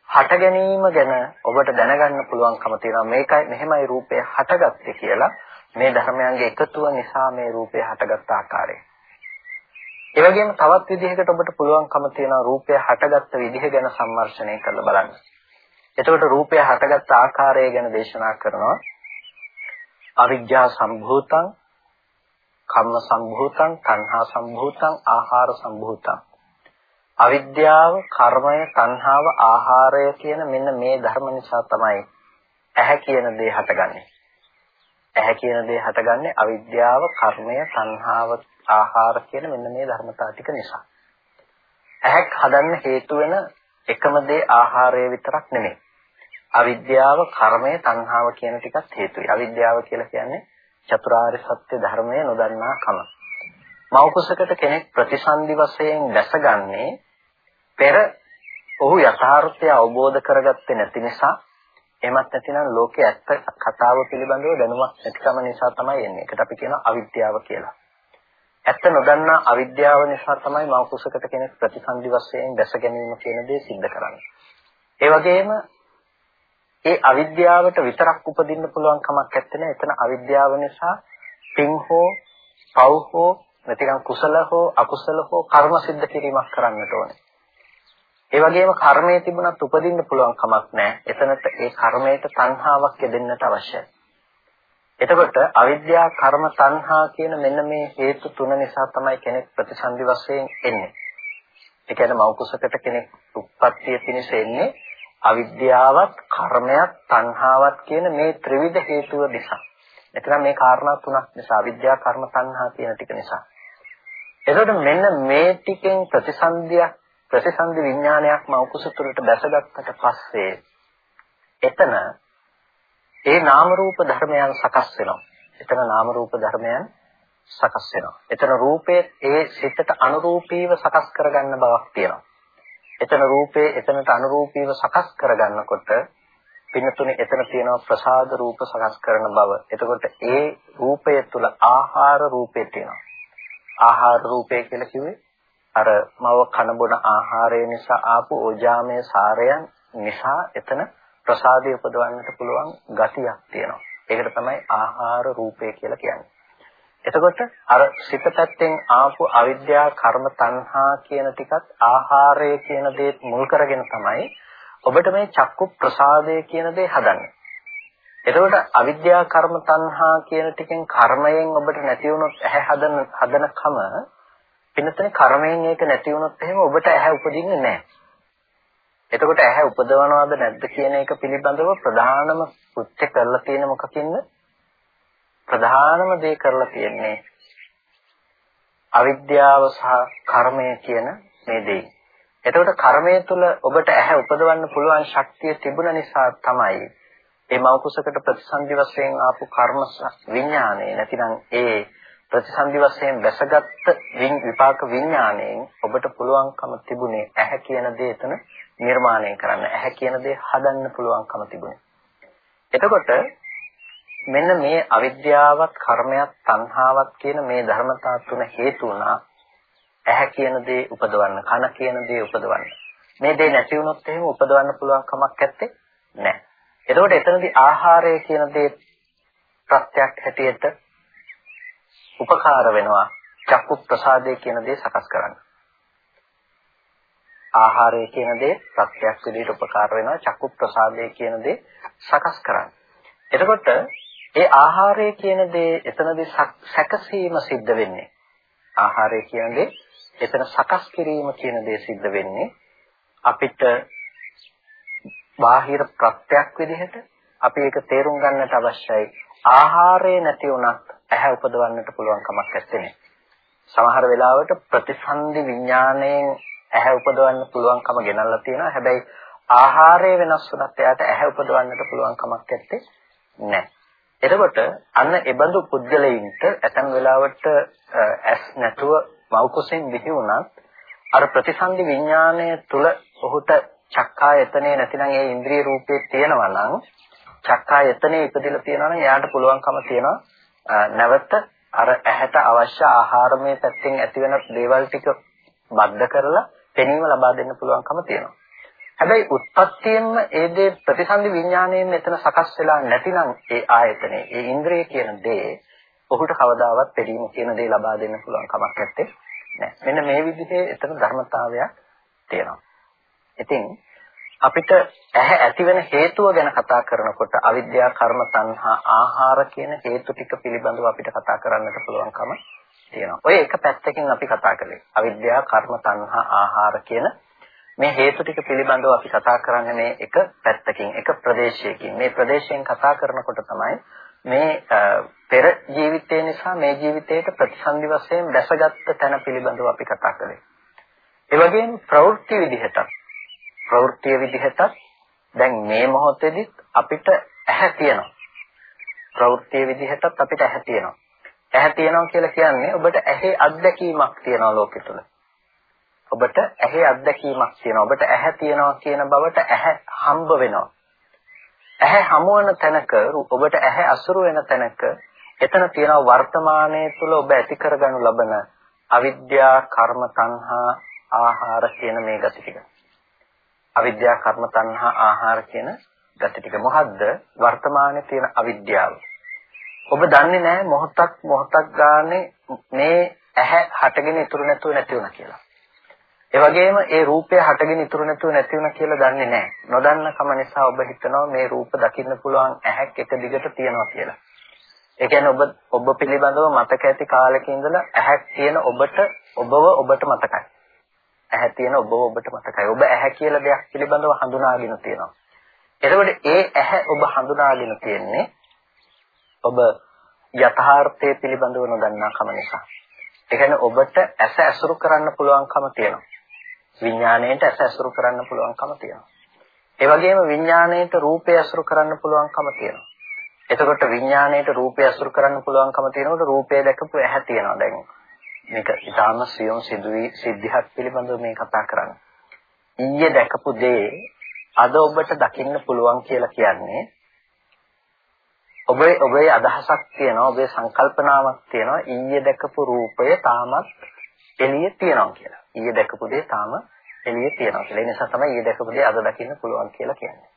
[SPEAKER 1] හට ගැනීම ගැන ඔබට දැනගන්න පුළුවන්කම තියෙනවා මේකයි මෙහෙමයි රූපය හටගත්තේ කියලා මේ ධර්මයන්ගේ එකතුව නිසා මේ රූපය හටගත් ආකාරය. ඒ වගේම තවත් විදිහකට ඔබට පුළුවන්කම තියෙනවා රූපය හටගත්ත විදිහ ගැන සම්මර්ෂණය කරලා බලන්න. එතකොට රූපය හටගත් ආකාරය ගැන දේශනා කරනවා අවිජ්ජා සම්භූතං කම්ම සම්භූතං, තණ්හා සම්භූතං, ආහාර සම්භූතං. අවිද්‍යාව, කර්මය, තණ්හාව, ආහාරය කියන මෙන්න මේ ධර්ම නිසා තමයි ඇහැ කියන දේ හටගන්නේ. ඇහැ කියන දේ හටගන්නේ අවිද්‍යාව, කර්මය, තණ්හාව, ආහාර කියන මෙන්න මේ ධර්මතා ටික නිසා. ඇහැක් හදන්න හේතු වෙන එකම දේ ආහාරය විතරක් නෙමෙයි. අවිද්‍යාව, කර්මය, තණ්හාව කියන ටිකත් හේතුයි. අවිද්‍යාව කියලා කියන්නේ චතුරාර්ය සත්‍ය ධර්මය නොදන්නා කම. මෞකසකට කෙනෙක් ප්‍රතිසන්දි වශයෙන් දැසගන්නේ පෙර ඔහු යථාර්ථය අවබෝධ කරගත්තේ නැති නිසා එමත් නැතිනම් ලෝකයේ ඇත්ත කතාව පිළිබඳව දැනුමක් නැතිකම නිසා තමයි එන්නේ. ඒකට අපි කියනවා අවිද්‍යාව කියලා. ඇත්ත නොදන්නා අවිද්‍යාව නිසා තමයි මෞකුසකට කෙනෙක් ප්‍රතිසන්දි වශයෙන් දැස ගැනීම කියන දේ සිද්ධ කරන්නේ. ඒ වගේම ඒ අවිද්‍යාවට විතරක් උපදින්න පුළුවන් කමක් නැත්තේ නේ. එතන අවිද්‍යාව නිසා පින් හෝ පව් හෝ නැතිනම් කුසල හෝ අකුසල හෝ කර්ම සිද්ධ කිරීමක් කරන්නට ඕනේ. ඒ වගේම කර්මයේ තිබුණත් උපදින්න පුළුවන් කමක් නැහැ. එතනට ඒ කර්මයට තණ්හාවක් යෙදෙන්නට අවශ්‍යයි. එතකොට අවිද්‍යා කර්ම තණ්හා කියන මෙන්න මේ හේතු තුන නිසා තමයි කෙනෙක් ප්‍රතිසන්දි වශයෙන් එන්නේ. ඒ කියන්නේ මව් කුසකට කෙනෙක් උප්පත්තිය පිණිස එන්නේ අවිද්‍යාවත්, කර්මයක්, තණ්හාවත් කියන මේ ත්‍රිවිධ හේතුව නිසා. එතන මේ කාරණා තුනක් නිසා අවිද්‍යා, කර්ම, තණ්හා කියන ටික නිසා. එතකොට මෙන්න මේ ටිකෙන් ප්‍රතිසන්දියක් ප්‍රතිසන්දි විඥානයක් මව් කුස තුළට බැසගත්තට පස්සේ එතන ඒ නාම රූප ධර්මයන් සකස් වෙනවා. එතන නාම රූප ධර්මයන් සකස් වෙනවා. එතන රූපේ ඒ සිතට අනුරූපීව සකස් කරගන්න බවක් තියෙනවා. එතන රූපේ එතනට අනුරූපීව සකස් කරගන්නකොට පින්නතුනේ එතන තියෙනවා ප්‍රසාද රූප සකස් කරන බව. එතකොට ඒ රූපය තුල ආහාර රූපේ තියෙනවා. ආහාර රූපය කියලා කිව්වේ අර මව කන බොන ආහාරය නිසා ආපු ඕජාමය සාරයන් නිසා එතන ප්‍රසාදය උපදවන්නට පුළුවන් ගතියක් තියෙනවා. ඒකට තමයි ආහාර රූපය කියලා කියන්නේ. එතකොට අර සිත පැත්තෙන් ආපු අවිද්‍යා කර්ම තණ්හා කියන ටිකත් ආහාරය කියන දේ මුල් කරගෙන තමයි ඔබට මේ චක්කු ප්‍රසාදය කියන දේ හදන්නේ. එතකොට අවිද්‍යා කර්ම තණ්හා කියන ටිකෙන් කර්මයෙන් ඔබට නැති වුණොත් ඇහැ හදන හදනකම පින්නතනේ කර්මයෙන් ඒක නැති වුණොත් එහෙම ඔබට ඇහැ උපදින්නේ නැහැ. එතකොට ඇහැ උපදවනවද නැද්ද කියන එක පිළිබඳව ප්‍රධානම උච්ච කරලා තියෙන මොකකින්ද? ප්‍රධානම දේ කරලා තියෙන්නේ අවිද්‍යාව සහ කර්මය කියන මේ දේ. එතකොට කර්මය තුළ ඔබට ඇහැ උපදවන්න පුළුවන් ශක්තිය තිබුණ නිසා තමයි ඒ මෞකුසකට ප්‍රතිසන්දි වශයෙන් ආපු කර්ම විඥානය නැතිනම් ඒ ප්‍රතිසන්දි වශයෙන් වැසගත් විපාක විඥාණයෙන් ඔබට පුළුවන්කම තිබුණේ ඇහැ කියන දේ එතන නිර්මාණය කරන්න. ඇහැ කියන දේ හදන්න පුළුවන්කම තිබුණේ. එතකොට මෙන්න මේ අවිද්‍යාවත් කර්මයක් තණ්හාවක් කියන මේ ධර්මතා තුන හේතු වුණා ඇහැ කියන දේ උපදවන්න කන කියන දේ උපදවන්න මේ දේ නැති වුණොත් එහෙම උපදවන්න පුළුවන් කමක් නැත්තේ නැහැ එතකොට එතනදී ආහාරය කියන දේ ප්‍රත්‍යක් හැටියට උපකාර වෙනවා චක්කු ප්‍රසාදය කියන දේ සකස් කරන්න ආහාරය කියන දේ ප්‍රත්‍යක් විදිහට උපකාර වෙනවා චක්කු ප්‍රසාදය කියන දේ සකස් කරන්න එතකොට ඒ ආහාරය කියන දේ එතනදී සැකසීම සිද්ධ වෙන්නේ. ආහාරය කියන දේ එතන සකස් කිරීම කියන දේ සිද්ධ වෙන්නේ අපිට බාහිර ප්‍රත්‍යක් විදිහට අපි ඒක තේරුම් ගන්නට අවශ්‍යයි. ආහාරය නැති වුණත් ඇහැ උපදවන්නට පුළුවන් කමක් නැත්තේ. සමහර වෙලාවට ප්‍රතිසන්දි විඥාණයෙන් ඇහැ උපදවන්න පුළුවන්කම ගෙනල්ලා තියෙනවා. හැබැයි ආහාරය වෙනස් වුණත් එයාට ඇහැ උපදවන්නට පුළුවන් කමක් නැත්තේ නැහැ. එතකොට අන්න එබඳු පුද්ගලයින්ට ඇතන් වෙලාවට ඇස් නැතුව මව් කුසෙන් බිහි වුණත් අර ප්‍රතිසන්දි විඥාණය තුල ඔහුට චක්කායතනේ නැතිනම් ඒ ඉන්ද්‍රිය රූපේ තියෙනවා නම් චක්කායතනේ ඉපදිලා තියෙනවා නම් එයාට පුළුවන්කම තියෙනවා නැවත අර ඇහැට අවශ්‍ය ආහාරමය පැත්තෙන් ඇතිවෙන දේවල් ටික බද්ධ කරලා පෙනීම ලබා දෙන්න පුළුවන්කම තියෙනවා. හැබැයි උත්පත්තියෙන්ම ඒ දේ ප්‍රතිසන්දි විඥාණයෙන් එතන සකස් වෙලා නැතිනම් ඒ ආයතනේ ඒ ඉන්ද්‍රිය කියන දේ ඔහුට කවදාවත් පෙරීම කියන දේ ලබා දෙන්න පුළුවන් කමක් නැත්තේ නෑ. මෙන්න මේ විදිහේ එතන ධර්මතාවයක් තියෙනවා. ඉතින් අපිට ඇහැ ඇතිවෙන හේතුව ගැන කතා කරනකොට අවිද්‍යා කර්ම තණ්හා ආහාර කියන හේතු ටික පිළිබඳව අපිට කතා කරන්නට පුළුවන්කම තියෙනවා. ඔය එක පැත්තකින් අපි කතා කළේ අවිද්‍යා කර්ම තණ්හා ආහාර කියන මේ හේතු ටික පිළිබඳව අපි කතා කරන්නේ මේ එක පැත්තකින් එක ප්‍රදේශයකින් මේ ප්‍රදේශයෙන් කතා කරනකොට තමයි මේ පෙර ජීවිතය නිසා මේ ජීවිතයට ප්‍රතිසන්දි වශයෙන් දැසගත් තැන පිළිබඳව අපි කතා කළේ. ඒ වගේම ප්‍රවෘත්ති විදිහට ප්‍රවෘත්ති විදිහට දැන් මේ මොහොතේදීත් අපිට ඇහැ තියෙනවා. ප්‍රවෘත්ති විදිහටත් අපිට ඇහැ තියෙනවා. ඇහැ තියෙනවා කියලා කියන්නේ ඔබට ඇහි අත්දැකීමක් තියෙනවා ලෝකෙ තුල. ඔබට ඇහි අත්දැකීමක් තියෙනවා. ඔබට ඇහැ තියෙනවා කියන බවට ඇහැ හම්බ වෙනවා. ඇහැ හමුවන තැනක ඔබට ඇහැ අසුරු වෙන තැනක එතන තියෙන වර්තමානයේ තුල ඔබ ඇති කරගනු ලබන අවිද්‍යා කර්ම තණ්හා ආහාර කියන මේ ගති ටික. අවිද්‍යා කර්ම තණ්හා ආහාර කියන ගති ටික මොකද්ද? වර්තමානයේ තියෙන අවිද්‍යාව. ඔබ දන්නේ නැහැ මොහොතක් මොහොතක් ගානේ මේ ඇහැ හටගෙන ඉතුරු නැතුව නැති වුණා කියලා. ඒ වගේම ඒ රූපය හටගෙන ඉතුරු නැතුව නැති වෙන කියලා දන්නේ නැහැ. නොදන්න කම නිසා ඔබ හිතනවා මේ රූප දකින්න පුළුවන් ඇහැක් එක දිගට තියෙනවා කියලා. ඒ කියන්නේ ඔබ ඔබ පිළිබඳව මතක ඇති කාලෙක ඉඳලා ඇහැක් තියෙන ඔබට ඔබව ඔබට මතකයි. ඇහැ තියෙන ඔබ ඔබට මතකයි. ඔබ ඇහැ කියලා දෙයක් පිළිබඳව හඳුනාගෙන තියෙනවා. එතකොට ඒ ඇහැ ඔබ හඳුනාගෙන තියෙන්නේ ඔබ යථාර්ථයේ පිළිබඳව නොදන්නා කම නිසා. ඒ කියන්නේ ඔබට ඇස ඇසුරු කරන්න පුළුවන්කම තියෙනවා. විඥාණයට ඇස ඇසුරු කරන්න පුළුවන්කම තියෙනවා. ඒ වගේම විඥාණයට රූපය ඇසුරු කරන්න පුළුවන්කම තියෙනවා. එතකොට විඥාණයට රූපය ඇසුරු කරන්න පුළුවන්කම තියෙනකොට රූපය දැකපු ඇහැ තියෙනවා දැන්. මේක ඊටාම සියුම් සිදුවි සිද්ධියක් පිළිබඳව මේ කතා කරන්නේ. ඊයේ දැකපු දේ අද ඔබට දකින්න පුළුවන් කියලා කියන්නේ ඔබේ ඔබේ අදහසක් තියෙනවා ඔබේ සංකල්පනාවක් තියෙනවා ඊයේ දැකපු රූපය තාමත් එළියේ තියෙනවා කියලා. ඊයේ දැකපු දේ තාම එළියේ තියෙනවා කියලා. ඒ නිසා තමයි ඊයේ දැකපු දේ අද දකින්න පුළුවන් කියලා කියන්නේ.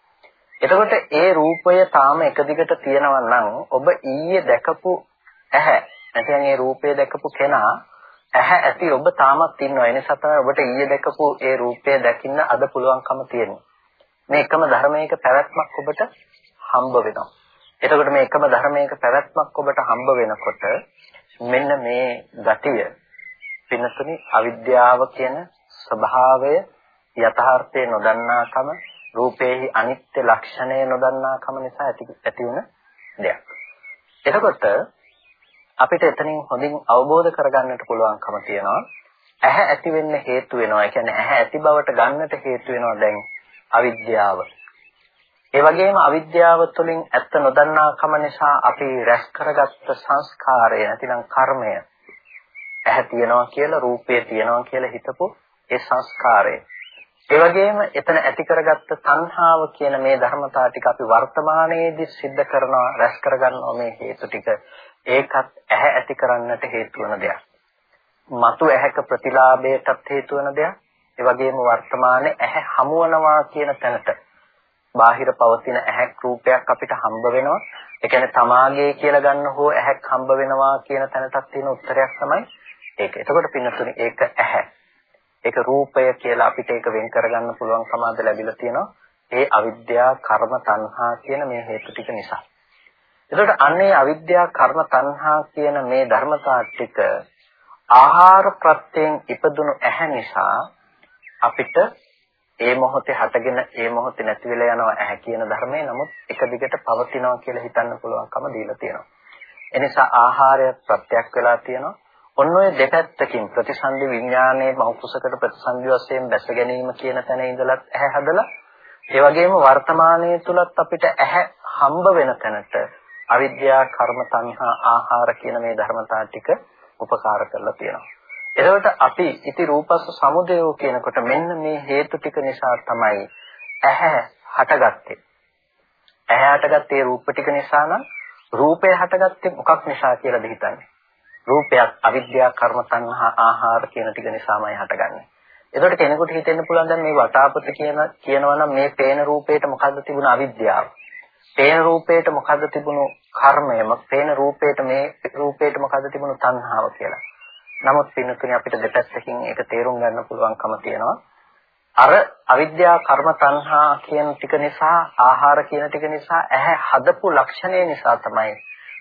[SPEAKER 1] එතකොට ඒ රූපය තාම එක දිගට තියෙනවා නම් ඔබ ඊයේ දැකපු ඇහැ නැත්නම් ඒ රූපය දැකපු කෙනා ඇහැ ඇති ඔබ තාමත් ඉන්නවා. ඒ නිසා තමයි ඔබට ඊයේ දැකපු ඒ රූපය දකින්න අද පුළුවන්කම තියෙන්නේ. මේ එකම ධර්මයක පැවැත්මක් ඔබට හම්බ වෙනවා. එතකොට මේ එකම ධර්මයක පැවැත්මක් ඔබට හම්බ වෙනකොට මෙන්න මේ ගතිය පින්නතුනි අවිද්‍යාව කියන ස්වභාවය යථාර්ථයේ නොදන්නාකම රූපේහි අනිත්‍ය ලක්ෂණය නොදන්නාකම නිසා ඇති ඇති වෙන දෙයක්. එතකොට අපිට එතනින් හොඳින් අවබෝධ කරගන්නට පුළුවන්කම තියෙනවා ඇහැ ඇති වෙන්න හේතු වෙනවා. ඒ කියන්නේ ඇහැ ඇති බවට ගන්නට හේතු වෙනවා දැන් අවිද්‍යාව. ඒ වගේම අවිද්‍යාව තුළින් ඇත්ත නොදන්නාකම නිසා අපි රැස් කරගත්ත සංස්කාරය නැතිනම් කර්මය ඇහැ තියනවා කියලා රූපය තියනවා කියලා හිතපු ඒ සංස්කාරය. ඒ වගේම එතන ඇති කරගත්ත තණ්හාව කියන මේ ධර්මතා ටික අපි වර්තමානයේදී සිද්ධ කරනවා රැස් කරගන්නවා මේ හේතු ටික ඒකත් ඇහැ ඇති කරන්නට හේතු වෙන දෙයක්. මතු ඇහැක ප්‍රතිලාභයටත් හේතු වෙන දෙයක්. ඒ වගේම වර්තමානයේ ඇහැ හමුවනවා කියන තැනට බාහිර පවතින ඇහැක් රූපයක් අපිට හම්බ වෙනවා. ඒ කියන්නේ තමාගේ කියලා ගන්න හෝ ඇහැක් හම්බ වෙනවා කියන තැනටත් තියෙන උත්තරයක් තමයි ඒක. එතකොට පින්නතුනේ ඒක ඇහැ. ඒක රූපය කියලා අපිට ඒක වෙන් කරගන්න පුළුවන් කමාද ලැබිලා තියෙනවා. ඒ අවිද්‍යාව, කර්ම, තණ්හා කියන මේ හේතු ටික නිසා. එතකොට අන්නේ අවිද්‍යාව, කර්ම, තණ්හා කියන මේ ධර්මතා ටික ආහාර ප්‍රත්‍යයෙන් ඉපදුණු ඇහැ නිසා අපිට ඒ මොහොතේ හටගෙන ඒ මොහොතේ නැති වෙලා යනවා ඇහැ කියන ධර්මය නමුත් එක දිගට පවතිනවා කියලා හිතන්න පුළුවන්කම දීලා තියෙනවා. එනිසා ආහාරය ප්‍රත්‍යක් වෙලා තියෙනවා. ඔන්න ඔය දෙපැත්තකින් ප්‍රතිසන්දි විඥානයේ මෞකුසකට ප්‍රතිසන්දි වශයෙන් දැස ගැනීම කියන තැන ඉඳලත් ඇහැ හදලා ඒ වගේම වර්තමානයේ තුලත් අපිට ඇහැ හම්බ වෙන තැනට අවිද්‍යාව කර්ම තණ්හා ආහාර කියන මේ ධර්මතා ටික උපකාර කරලා තියෙනවා. එතකොට අපි ඉති රූපස්ස සමුදයෝ කියනකොට මෙන්න මේ හේතු ටික නිසා තමයි ඇහැ හටගත්තේ. ඇහැ හටගත්තේ රූප ටික නිසා නම් රූපය හටගත්තේ මොකක් නිසා කියලාද හිතන්නේ? රූපයක් අවිද්‍යාව කර්ම තණ්හා ආහාර කියන ටික නිසාමයි හටගන්නේ. එතකොට කෙනෙකුට හිතෙන්න පුළුවන් දැන් මේ වටාපත කියන කියනවා නම් මේ පේන රූපේට මොකද්ද තිබුණ අවිද්‍යාව? පේන රූපේට මොකද්ද තිබුණු කර්මය? පේන රූපේට මේ රූපේට මොකද්ද තිබුණු තණ්හාව කියලා. නමුත් පින්නතුනේ අපිට දෙපැත්තකින් ඒක තේරුම් ගන්න පුළුවන්කම තියෙනවා. අර අවිද්‍යා කර්ම තණ්හා කියන ටික නිසා ආහාර කියන ටික නිසා ඇහැ හදපු ලක්ෂණය නිසා තමයි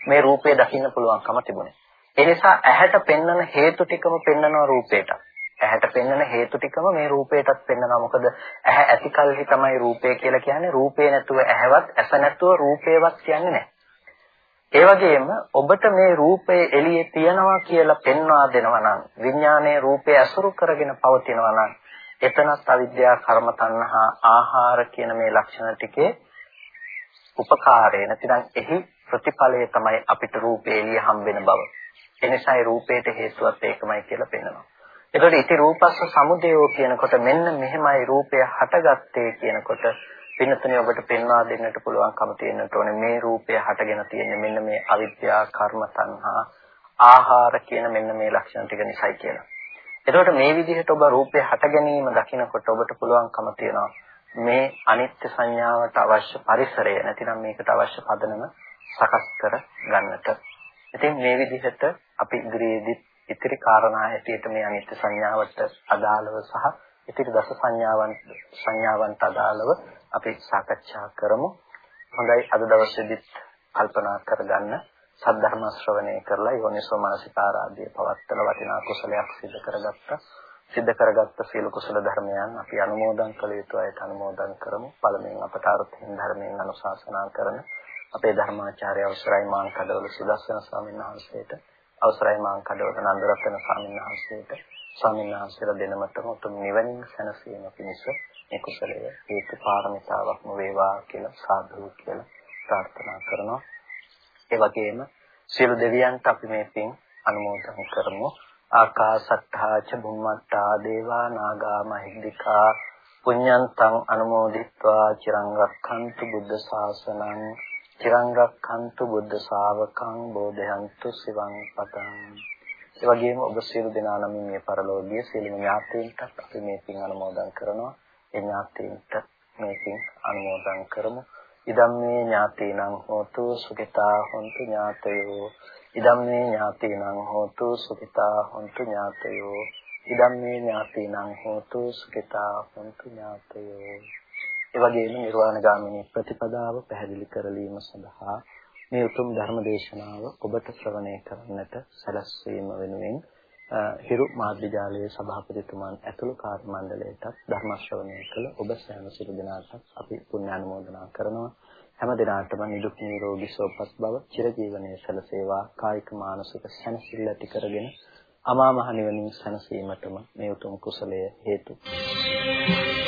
[SPEAKER 1] මේ රූපය දකින්න පුළුවන්කම තිබුණේ. ඒ නිසා ඇහැට පෙන්වන හේතු ටිකම පෙන්වනවා රූපේට. ඇහැට පෙන්වන හේතු ටිකම මේ රූපේටත් පෙන්වනවා. මොකද ඇහැ ඇතිකල්හි තමයි රූපය කියලා කියන්නේ. රූපේ නැතුව ඇහැවත් ඇස නැතුව රූපේවත් කියන්නේ නැහැ. ඒ වගේම ඔබට මේ රූපය එළියේ තියනවා කියලා පෙන්වා දෙනවා නම් විඥානයේ රූපය අසුරු කරගෙන පවතිනවා නම් එතනත් අවිද්‍යාව කර්ම තණ්හා ආහාර කියන මේ ලක්ෂණ ටිකේ උපකාරය නැතිනම් එහි ප්‍රතිඵලය තමයි අපිට රූපේ එළිය හම්බෙන බව. එනිසායි රූපේට හේතුවත් ඒකමයි කියලා පෙන්වනවා. එතකොට ඉති රූපස්ස සමුදයෝ කියනකොට මෙන්න මෙහෙමයි රූපය හටගත්තේ කියනකොට පින්නතුනේ ඔබට පෙන්වා දෙන්නට පුළුවන්කම තියෙන්නට ඕනේ මේ රූපය හටගෙන තියෙන්නේ මෙන්න මේ අවිද්‍යාව කර්ම තණ්හා ආහාර කියන මෙන්න මේ ලක්ෂණ ටික නිසායි කියලා. එතකොට මේ විදිහට ඔබ රූපය හට ගැනීම දකිනකොට ඔබට පුළුවන්කම තියෙනවා මේ අනිත්‍ය සංඥාවට අවශ්‍ය පරිසරය නැතිනම් මේකට අවශ්‍ය පදනම සකස් කර ගන්නට. ඉතින් මේ විදිහට අපි ඉදිරියේදී ඉතිරි කාරණා හැටියට මේ අනිත්‍ය සංඥාවට අදාළව සහ ඉතිරි දස සංඥාවන් සංඥාවන්ට අදාළව අපි සාකච්ඡා කරමු. හොඳයි අද දවසේදීත් කල්පනා කරගන්න සද්ධර්ම ශ්‍රවණය කරලා යෝනිසෝ මානසිකාරාදී පවත්තල වටිනා කුසලයක් සිදු කරගත්තා. සිද්ධ කරගත්ත සියලු කුසල ධර්මයන් අපි අනුමෝදන් කළ යුතු අයට අනුමෝදන් කරමු. පළමුවෙන් අපට අර්ථයෙන් ධර්මයෙන් අනුශාසනා කරන අපේ ධර්මාචාර්ය අවසරයි මාං කඩවල සුදස්සන ස්වාමීන් වහන්සේට අවසරයි මාං කඩවල නන්දරත්න ස්වාමීන් වහන්සේට ස්වාමීන් වහන්සේලා දෙනමතම උතුම් නිවනින් සැනසීම පිණිස මේ කුසලය හේතු පාරමිතාවක්ම වේවා කියලා සාදු කියලා ප්‍රාර්ථනා කරනවා. ඒ වගේම සියලු දෙවියන්ට අපි මේ පින් අනුමෝදන් කරමු. ආකාසත්තා ච බුම්මත්තා දේවා නාග මහිද්దికා පුඤ්ඤන්තං අනුමෝදිත්වා චිරං රක්ඛන්තු බුද්ධ ශාසනං චිරං රක්ඛන්තු බුද්ධ ශාවකං බෝධයන්තු සිවං පතං ඒ වගේම ඔබ සියලු දෙනා නම් මේ පරලෝකීය සියලුම ඥාතීන්ට අපි මේ පින් අනුමෝදන් කරනවා. ඒ ඥාතීන්ට මේ පින් අනුමෝදන් කරමු. ඉදම්මේ ඥාතීනං හෝතු සුඛිතා හොන්තු ඥාතයෝ. ඉදම්මේ ඥාතීනං හෝතු සුඛිතා හොන්තු ඥාතයෝ. ඉදම්මේ ඥාතීනං හෝතු සුඛිතා හොන්තු ඥාතයෝ. ඒ වගේම නිර්වාණ ගාමිනී ප්‍රතිපදාව පැහැදිලි කරලීම සඳහා මේ උතුම් ධර්ම දේශනාව ඔබට ශ්‍රවණය කරන්නට සැලැස්වීම වෙනුවෙන් හිරු මාධ්‍යාලයේ සභාපතිතුමන් ඇතුළු කාර්ය මණ්ඩලයටත් ධර්ම ශ්‍රවණය කළ ඔබ සෑම සිළු දෙනාටත් අපි පුණ්‍ය අනුමෝදනා කරනවා හැම දිනාටම නිදුක් නිරෝගී සුවපත් බව චිරජීවනයේ සැලසේවා කායික මානසික සැනසෙල්ල ඇති කරගෙන අමා මහ නිවනින් සැනසීමටම මේ උතුම් කුසලය හේතු Thank you.